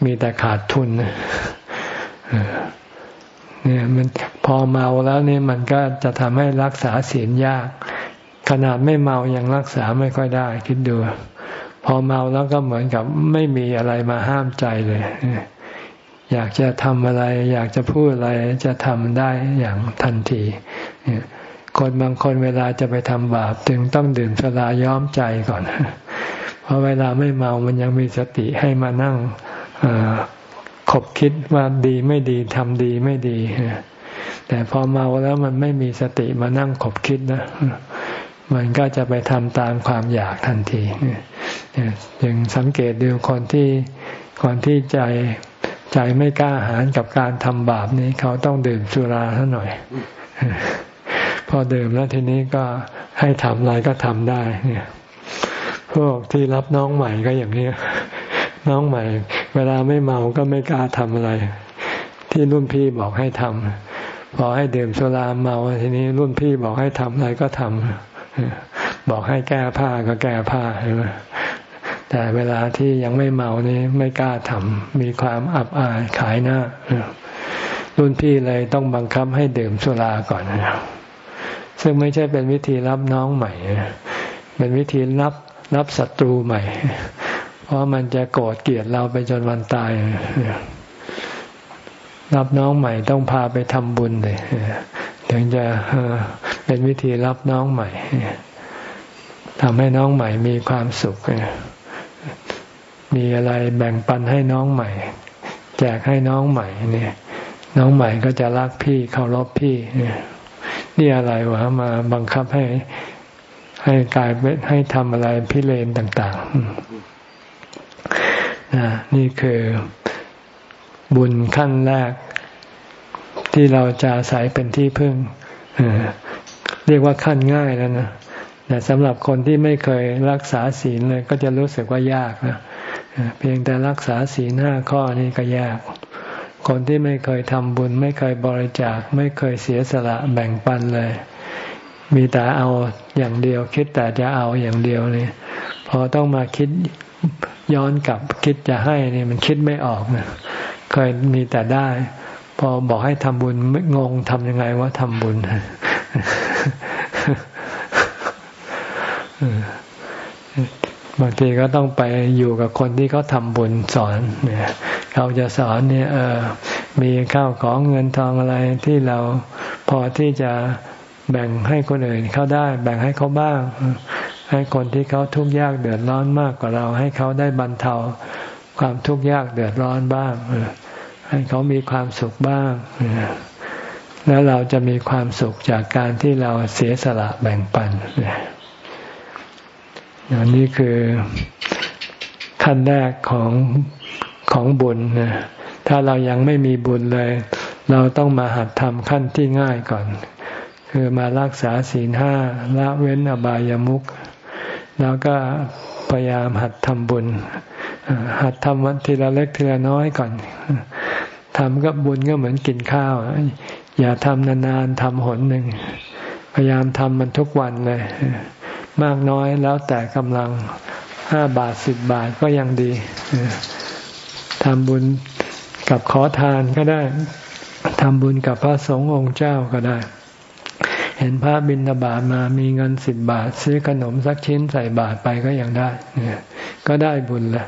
มีแต่ขาดทุนเนี่ยมันพอเมาแล้วนี่มันก็จะทำให้รักษาศีลยาก ขนาดไม่เมายังรักษาไม่ค่อยได้ คิดดู พอเมาแล้วก็เหมือนกับไม่มีอะไรมาห้ามใจเลย อยากจะทำอะไร อยากจะพูดอะไรจะทำได้อย่างทันที คนบางคนเวลาจะไปทำบาปจึงต้องดื่มสลาย้อมใจก่อน เพราะเวลาไม่เมามันยังมีสติให้มานั่งขบคิดว่าดีไม่ดีทำดีไม่ดีแต่พอเมาแล้วมันไม่มีสติมานั่งขบคิดนะมันก็จะไปทำตามความอยากทันทียังสังเกตดูคนที่คนที่ใจใจไม่กล้าหาญกับการทำบาปนี้ เขาต้องดื่มสุราเท่าหน่อย พอดื่มแล้วทีนี้ก็ให้ทำอะไรก็ทำได้ เนี่ย พวกที่รับน้องใหม่ก็อย่างนี้น้องใหม่ เวลาไม่เมาก็ไม่กล้าทำอะไร ที่รุ่นพี่บอกให้ทำพอให้ดื่มสุราเมาทีนี้รุ่นพี่บอกให้ทำอะไรก็ทำบอกให้แก้ผ้าก็แก้ผ้าใช่ไหมแต่เวลาที่ยังไม่เมานี่ไม่กล้าทำมีความอับอายขายหน้ารุ่นพี่เลยต้องบังคับให้ดื่มสุราก่อน ซึ่งไม่ใช่เป็นวิธีรับน้องใหม่ เป็นวิธีรับรับศัตรูใหม่ เพราะมันจะโกรธเกลียดเราไปจนวันตายรับน้องใหม่ต้องพาไปทำบุญเลยถึงจะเป็นวิธีรับน้องใหม่ทำให้น้องใหม่มีความสุข มีอะไรแบ่งปันให้น้องใหม่ แจกให้น้องใหม่เนี่ย น้องใหม่ก็จะรักพี่เคารพพี่เนี่ย นี่อะไรวะมาบังคับให้ให้กายให้ทำอะไรพิเรนต่าง ๆนะนี่คือบุญขั้นแรก ที่เราจะใส่เป็นที่พึ่งเรียกว่าขั้นง่ายแล้วนะแต่สำหรับคนที่ไม่เคยรักษาศีลเลย ก็จะรู้สึกว่ายากนะเพียงแต่รักษาศีลห้าข้อนี้ก็ยาก คนที่ไม่เคยทำบุญ ไม่เคยบริจาค ไม่เคยเสียสละแบ่งปันเลย มีแต่เอาอย่างเดียว คิดแต่จะเอาอย่างเดียวนี่พอต้องมาคิดย้อนกลับคิดจะให้นี่มันคิดไม่ออกนะเคยมีแต่ได้ พอบอกให้ทำบุญไม่งงทำยังไงว่าทำบุญบางทีก็ต้องไปอยู่กับคนที่เขาทำบุญสอนเนี่ย เขาจะสอนเนี่ยเออมีข้าวของเงินทองอะไรที่เราพอที่จะแบ่งให้คนอื่นเขาได้ แบ่งให้เขาบ้าง ให้คนที่เขาทุกข์ยากเดือดร้อนมากกว่าเรา ให้เขาได้บรรเทาความทุกข์ยากเดือดร้อนบ้าง ให้เขามีความสุขบ้าง แล้วเราจะมีความสุขจากการที่เราเสียสละแบ่งปันนนี้คือขั้นแรกของ ของบุญนะถ้าเรายังไม่มีบุญเลย เราต้องมาหัดทำขั้นที่ง่ายก่อน คือมารักษาศีลห้าละเว้นอบายามุขแล้วก็พยายามหัดทำบุญ หัดทำวันทีละเล็กทีละน้อยก่อนทำก็บุญก็เหมือนกินข้าว อย่าทำนานๆทำหนหนึ่ง พยายามทำมันทุกวันเลย มากน้อยแล้วแต่กำลังห้าบาทสิบบาทก็ยังดี ทำบุญกับขอทานก็ได้ทำบุญกับพระสงฆ์องค์เจ้าก็ได้ เห็นพระบิณฑบาตมามีเงินสิบบาท ซื้อขนมสักชิ้นใส่บาทไปก็ยังได้ก็ได้บุญละ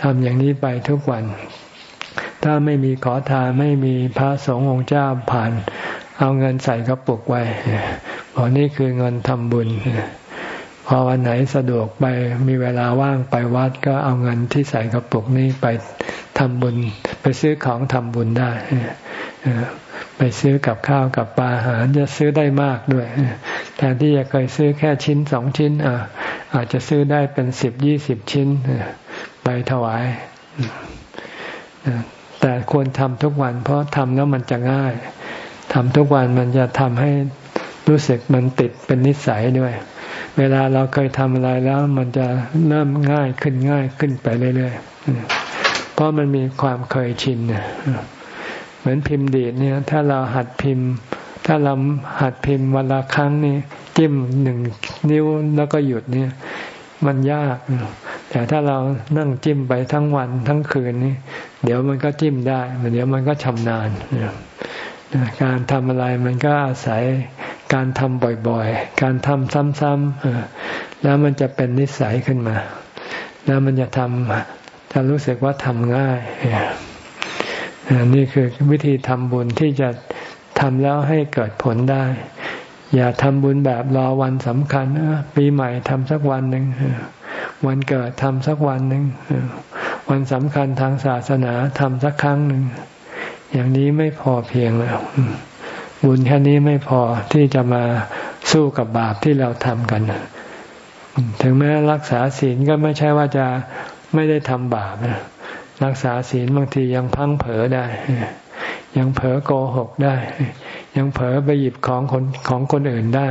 ทำอย่างนี้ไปทุกวัน ถ้าไม่มีขอทานไม่มีพระสงฆ์องค์เจ้าผ่าน เอาเงินใส่กระปุกไว้พอนี่คือเงินทำบุญ พอวันไหนสะดวกไปมีเวลาว่างไปวัดก็เอาเงินที่ใส่กระปุกนี้ไปทำบุญ ไปซื้อของทำบุญได้ไปซื้อกับข้าวกับปลาอาหารจะซื้อได้มากด้วยแทนที่จะเคยซื้อแค่ชิ้นสองชิ้นอาจจะซื้อได้เป็นสิบยี่สิบชิ้นไปถวายแต่ควรทำทุกวัน เพราะทำแล้วมันจะง่ายทำทุกวันมันจะทำให้รู้สึกมันติดเป็นนิสัยด้วย เวลาเราเคยทำอะไรแล้ว มันจะเริ่มง่ายขึ้นง่ายขึ้นไปเรื่อยๆ เพราะมันมีความเคยชินเหมือนพิมพ์ดีดเนี่ย ถ้าเราหัดพิมพ์ ถ้าเราหัดพิมพ์วันละครั้งนี่จิ้มหนึ่งนิ้วแล้วก็หยุดเนี่ย มันยาก แต่ถ้าเรานั่งจิ้มไปทั้งวันทั้งคืนนี่เดี๋ยวมันก็จิ้มได้เดี๋ยวมันก็ชำนาญการทำอะไรมันก็อาศัย การทำบ่อยๆ การทำซ้ำๆแล้วมันจะเป็นนิสัยขึ้นมา แล้วมันจะทำจะรู้สึกว่าทำง่าย นี่คือวิธีทำบุญที่จะทำแล้วให้เกิดผลได้ อย่าทำบุญแบบรอวันสำคัญปีใหม่ทำสักวันหนึ่งวันเกิดทำสักวันหนึ่งวันสำคัญทางศาสนาทำสักครั้งหนึ่งอย่างนี้ไม่พอเพียงแล้ว บุญแค่นี้ไม่พอที่จะมาสู้กับบาปที่เราทำกัน ถึงแม้รักษาศีลก็ไม่ใช่ว่าจะไม่ได้ทำบาปนะรักษาศีลบางทียังพังเผลอได้ ยังเผลอโกหกได้ ยังเผลอไปหยิบของคนของคนอื่นได้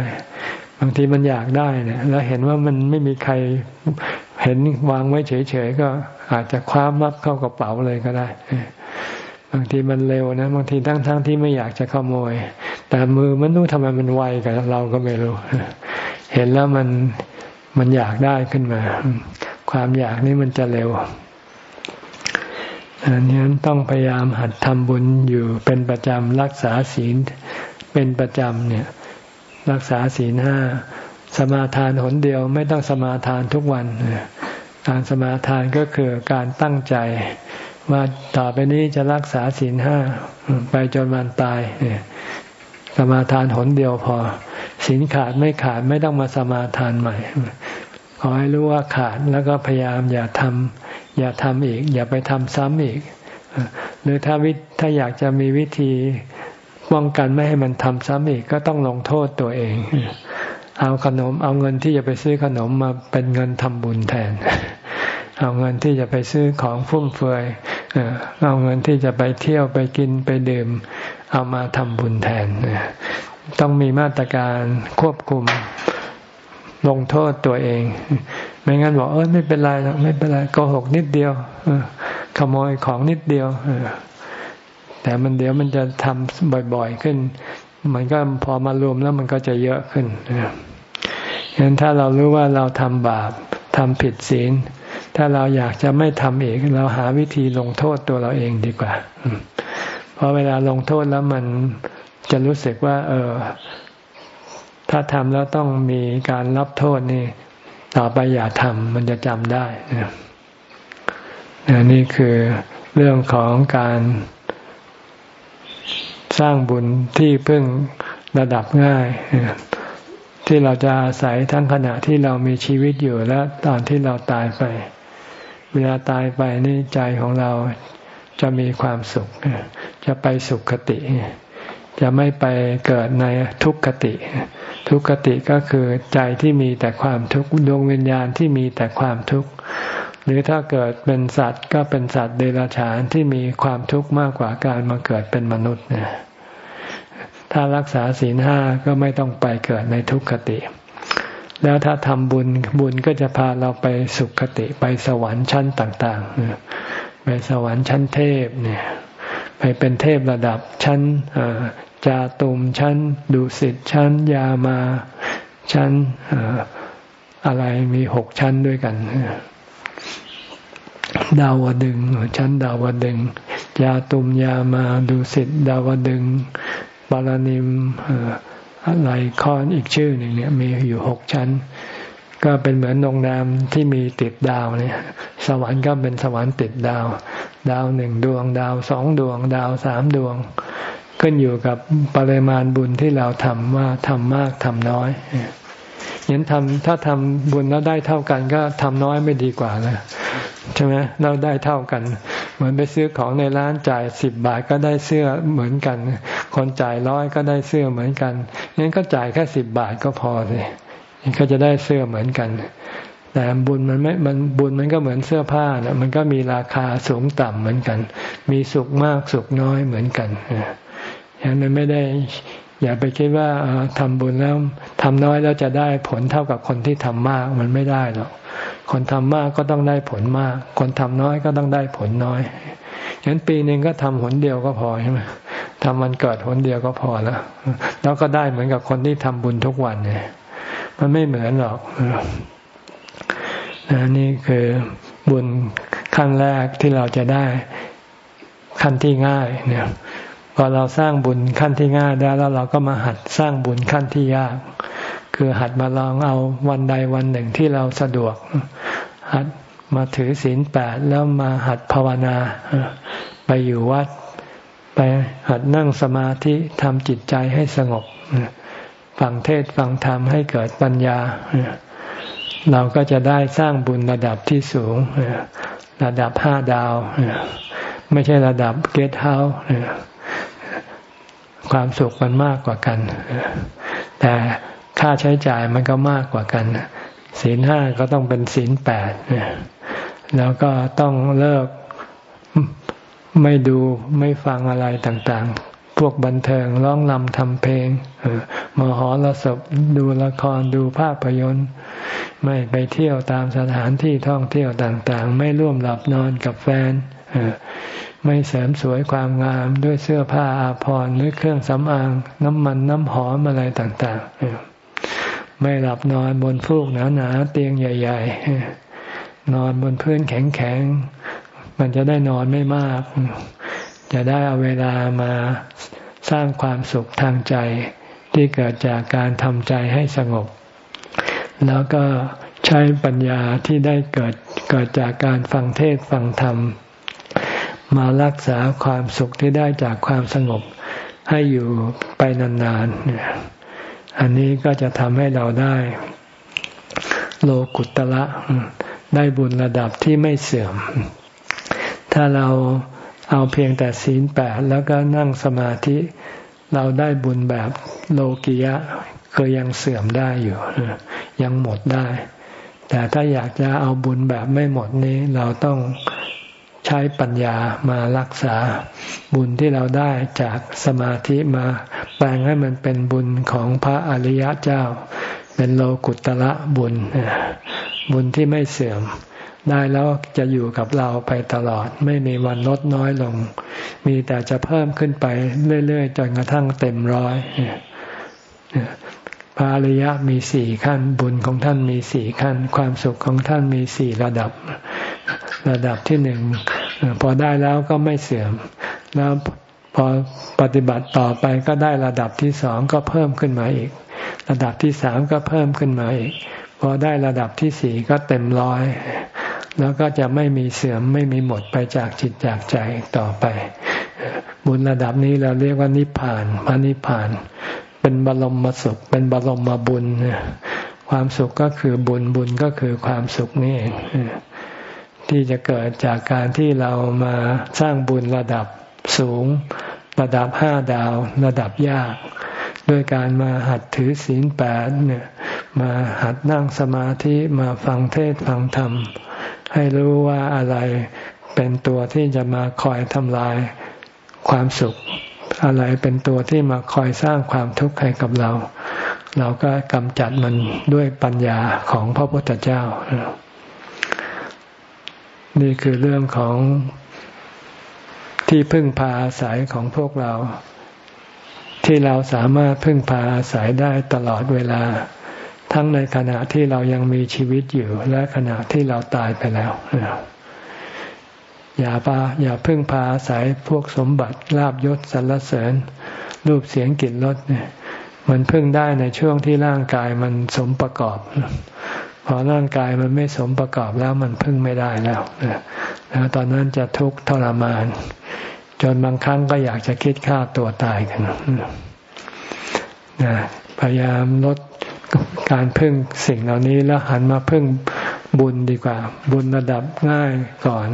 บางทีมันอยากได้เนี่ยแล้วเห็นว่ามันไม่มีใครเห็นวางไว้เฉยๆก็อาจจะคว้ามับเข้ากระเป๋าเลยก็ได้ บางทีมันเร็วนะบางทีทั้งๆทที่ไม่อยากจะขโมย แต่มือมันรู้ทำไมมันไวกับเราก็ไม่รู้ เห็นแล้วมันมันอยากได้ขึ้นมา ความอยากนี่มันจะเร็วอันนี้ต้องพยายามหัดทำบุญอยู่เป็นประจำรักษาศีลเป็นประจำเนี่ย รักษาศีลห้าสมาทานหนเดียวไม่ต้องสมาทานทุกวันการสมาทานก็คือการตั้งใจ ว่าต่อไปนี้จะรักษาศีลห้าไปจนวันตายสมาทานหนเดียวพอศีลขาดไม่ขาดไม่ต้องมาสมาทานใหม่ ขอให้รู้ว่าขาดแล้วก็พยายามอย่าทำอย่าทำอีก อย่าไปทำซ้ำอีกหรือถ้าวิถ้าอยากจะมีวิธีป้องกันไม่ให้มันทำซ้ำอีกก็ต้องลงโทษตัวเอง เอาขนม เอาเงินที่จะไปซื้อขนมมาเป็นเงินทำบุญแทน เอาเงินที่จะไปซื้อของฟุ่มเฟือยเอาเงินที่จะไปเที่ยวไปกินไปดื่ม เอามาทำบุญแทน ต้องมีมาตรการควบคุมลงโทษตัวเอง ไม่งั้นบอกเออไม่เป็นไรหรอกไม่เป็นไรโกหกนิดเดียวขโมยของนิดเดียวแต่มันเดี๋ยวมันจะทำบ่อยๆขึ้น มันก็พอมารวมแล้วมันก็จะเยอะขึ้นฉะนั้นถ้าเรารู้ว่าเราทำบาปทำผิดศีล ถ้าเราอยากจะไม่ทำอีก เราหาวิธีลงโทษตัวเราเองดีกว่า เพราะเวลาลงโทษแล้วมันจะรู้สึกว่า เออ ถ้าทำแล้วต้องมีการรับโทษนี่ ต่อไปอย่าทำมันจะจำได้นี่คือเรื่องของการสร้างบุญที่พึ่งระดับง่าย ที่เราจะอาศัยทั้งขณะที่เรามีชีวิตอยู่และตอนที่เราตายไป เวลาตายไปนี่ใจของเราจะมีความสุข จะไปสุขคติ จะไม่ไปเกิดในทุกขติ ทุกขติก็คือใจที่มีแต่ความทุกข์ดวงวิญญาณที่มีแต่ความทุกข์หรือถ้าเกิดเป็นสัตว์ก็เป็นสัตว์เดรัจฉานที่มีความทุกข์มากกว่าการมาเกิดเป็นมนุษย์เนี่ย ถ้ารักษาศีลห้าก็ไม่ต้องไปเกิดในทุกขติ แล้วถ้าทำบุญบุญก็จะพาเราไปสุขคติไปสวรรค์ชั้นต่างๆไปสวรรค์ชั้นเทพเนี่ยไปเป็นเทพระดับชั้นจาตุมชั้นดุสิตชั้นยามาชั้นอะไรมีหกชั้นด้วยกันดาวดึงชั้นดาวดึงยาตุมยามาดุสิตดาวดึง ปารานิมอะไรคอนอีกชื่อหนึ่งเนี่ยมีอยู่หกชั้น ก็เป็นเหมือนโรงแรมที่มีติดดาวเนี่ยสวรรค์ก็เป็นสวรรค์ติดดาว ดาวหนึ่งดวง ดาวสองดวง ดาวสามดวง ขึ้นอยู่กับปริมาณบุญที่เราทำว่าทำมากทำน้อยยันทำถ้าทำบุญแล้วได้เท่ากันก็ทำน้อยไม่ดีกว่าเลยใช่ไหมเราได้เท่ากัน เหมือนไปซื้อของในร้านจ่ายสิบบาทก็ได้เสื้อเหมือนกัน คนจ่ายร้อยก็ได้เสื้อเหมือนกันงั้นก็จ่ายแค่สิบบาทก็พอสิก็จะได้เสื้อเหมือนกัน แต่บุญมันไม่มันบุญมันก็เหมือนเสื้อผ้านะมันก็มีราคาสูงต่ำเหมือนกัน มีสุขมากสุขน้อยเหมือนกันอย่างนั้นไม่ได้ อย่าไปคิดว่าทำบุญแล้วทำน้อยแล้วจะได้ผลเท่ากับคนที่ทำมากมันไม่ได้หรอกคนทำมากก็ต้องได้ผลมาก คนทำน้อยก็ต้องได้ผลน้อย ฉะนั้นปีหนึ่งก็ทำหนเดียวก็พอใช่ไหมทำมันเกิดหนเดียวก็พอแล้วแล้วก็ได้เหมือนกับคนที่ทำบุญทุกวันเนี่ยมันไม่เหมือนหรอกนนี่คือบุญขั้นแรกที่เราจะได้ขั้นที่ง่ายเนี่ยพอเราสร้างบุญขั้นที่ง่ายได้แล้วเราก็มาหัดสร้างบุญขั้นที่ยาก คือหัดมาลองเอาวันใดวันหนึ่งที่เราสะดวก หัด มาถือศีลแปดแล้วมาหัดภาวนา ไปอยู่วัด ไปหัดนั่งสมาธิทำจิตใจให้สงบฟังเทศฟังธรรมให้เกิดปัญญา เราก็จะได้สร้างบุญระดับที่สูง ระดับห้าดาว ไม่ใช่ระดับเกตเฮาความสุขมันมากกว่ากัน แต่ค่าใช้จ่ายมันก็มากกว่ากัน ศีลห้าก็ต้องเป็นศีลแปดแล้วก็ต้องเลิกไม่ดูไม่ฟังอะไรต่างๆ พวกบันเทิงร้องนำทำเพลงมหรสพดูละครดูภาพยนตร์ ไม่ไปเที่ยวตามสถานที่ท่องเที่ยวต่างๆ ไม่ร่วมหลับนอนกับแฟนไม่เสริมสวยความงามด้วยเสื้อผ้าอาภรณ์หรือเครื่องสำอาง น้ำมันน้ำหอมอะไรต่าง ๆ ไม่หลับนอนบนฟูกหนาๆเตียงใหญ่ ๆ นอนบนพื้นแข็งๆ มันจะได้นอนไม่มาก จะได้เอาเวลามาสร้างความสุขทางใจที่เกิดจากการทำใจให้สงบ แล้วก็ใช้ปัญญาที่ได้เกิดเกิดจากการฟังเทศฟังธรรม มารักษาความสุขที่ได้จากความสงบให้อยู่ไปนานๆเนี่ย อันนี้ก็จะทำให้เราได้ โลกุตละได้บุญระดับที่ไม่เสื่อม ถ้าเราเอาเพียงแต่ศีลแปดแล้วก็นั่งสมาธิ เราได้บุญแบบโลกิยะก็ยังเสื่อมได้อยู่ยังหมดได้ แต่ถ้าอยากจะเอาบุญแบบไม่หมดนี้เราต้อง ใช้ปัญญามารักษาบุญที่เราได้จากสมาธิมาแปลงให้มันเป็นบุญของพระอริยเจ้า เป็นโลกุตละบุญ บุญที่ไม่เสื่อม ได้แล้วจะอยู่กับเราไปตลอด ไม่มีวันลดน้อยลง มีแต่จะเพิ่มขึ้นไปเรื่อยๆจนกระทั่งเต็มร้อย พระอริยะมีสี่ขั้น บุญของท่านมีสี่ขั้น ความสุขของท่านมีสี่ระดับ ระดับที่หนึ่งพอได้แล้วก็ไม่เสื่อม แล้วพอปฏิบัติต่อไปก็ได้ระดับที่สองก็เพิ่มขึ้นมาอีก ระดับที่สามก็เพิ่มขึ้นมาอีก พอได้ระดับที่สี่ก็เต็มร้อย แล้วก็จะไม่มีเสื่อมไม่มีหมดไปจากจิตจากใจต่อไป บุญระดับนี้เราเรียกว่านิพพานพระนิพพาน เป็นบรมมสุข เป็นบรมมบุญ ความสุขก็คือบุญบุญก็คือความสุขนี่เองที่จะเกิดจากการที่เรามาสร้างบุญระดับสูง ระดับห้าดาว ระดับยาก ด้วยการมาหัดถือศีลแปดเนี่ยมาหัดนั่งสมาธิมาฟังเทศฟังธรรม ให้รู้ว่าอะไรเป็นตัวที่จะมาคอยทำลายความสุข อะไรเป็นตัวที่มาคอยสร้างความทุกข์ให้กับเรา เราก็กำจัดมันด้วยปัญญาของพระพุทธเจ้า นี่คือเรื่องของที่พึ่งพาอาศัยของพวกเรา ที่เราสามารถพึ่งพาอาศัยได้ตลอดเวลา ทั้งในขณะที่เรายังมีชีวิตอยู่และขณะที่เราตายไปแล้ว อย่าปาอย่าพึ่งพาอาศัยพวกสมบัติลาบยศสรรเสริญ รูปเสียงกลิ่นรสเนี่ยมันพึ่งได้ในช่วงที่ร่างกายมันสมประกอบ พอร่างกายมันไม่สมประกอบแล้วมันพึ่งไม่ได้แล้วแล้วตอนนั้นจะทุกข์ทรมาน จนบางครั้งก็อยากจะคิดฆ่าตัวตายกันนะพยายามลดการพึ่งสิ่งเหล่านี้แล้วหันมาพึ่งบุญดีกว่า บุญระดับง่ายก่อน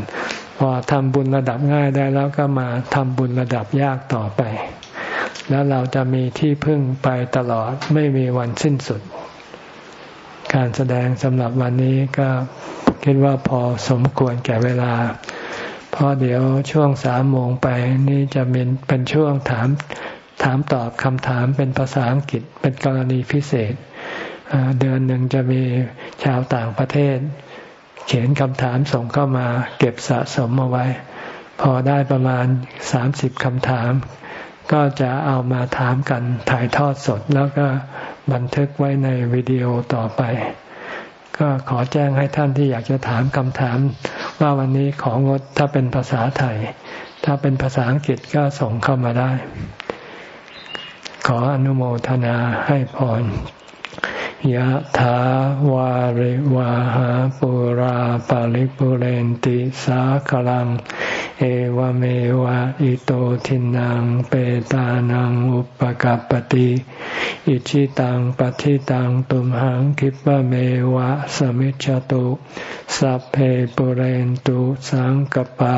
พอทำบุญระดับง่ายได้แล้วก็มาทำบุญระดับยากต่อไป แล้วเราจะมีที่พึ่งไปตลอดไม่มีวันสิ้นสุด การแสดงสำหรับวันนี้ก็คิดว่าพอสมควรแก่เวลา เพอเดี๋ยวช่วงสามโมงไปนี่จะเป็นเป็นช่วงถามถามตอบคำถามเป็นภาษาอังกฤษเป็นกรณีพิเศษ เดือนหนึ่งจะมีชาวต่างประเทศ ขียนคำถามส่งเข้ามา เก็บสะสมเอาไว้ พอได้ประมาณสามสิบคำถาม ก็จะเอามาถามกันถ่ายทอดสดแล้วก็บันทึกไว้ในวิดีโอต่อไป ก็ขอแจ้งให้ท่านที่อยากจะถามคำถาม ว่าวันนี้ของดถ้าเป็นภาษาไทย ถ้าเป็นภาษาอังกฤษก็ส่งเข้ามาได้ ขออนุโมทนาให้พร ยะถาวาริวาหาปุราปาริปุเรนติสาคลัง เอวเมวะอิโตทินังเปตานังอุปกัปติอิชิตังปฏิตังตุมหังคิปะเมวะสมิจฉตุสัพเพปุเรนตุสังกปา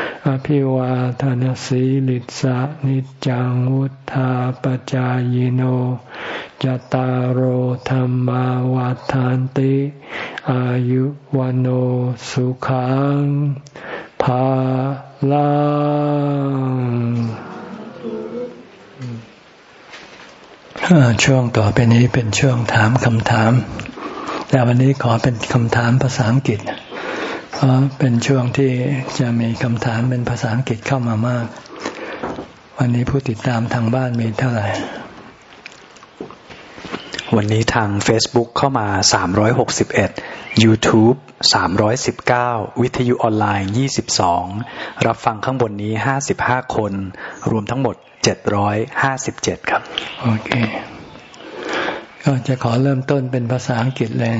อภิวาทานสีลิสะนิจังวุธาปจายโนจตารโหธรรมวาทานติ อายุวันโอสุขังภาลังช่วงต่อไปนี้เป็นช่วงถามคำถาม แต่วันนี้ขอเป็นคำถามภาษาอังกฤษ เพราะเป็นช่วงที่จะมีคำถามเป็นภาษาอังกฤษเข้ามามาก วันนี้ผู้ติดตามทางบ้านมีเท่าไหร่ วันนี้ทาง Facebook เข้ามา 361 YouTube 319 วิทยุออนไลน์ 22 รับฟังข้างบนนี้ 55 คน รวมทั้งหมดเจ็ดร้อยห้าสิบเจ็ดครับ โอเค ก็จะขอเริ่มต้นเป็นภาษาอังกฤษเลย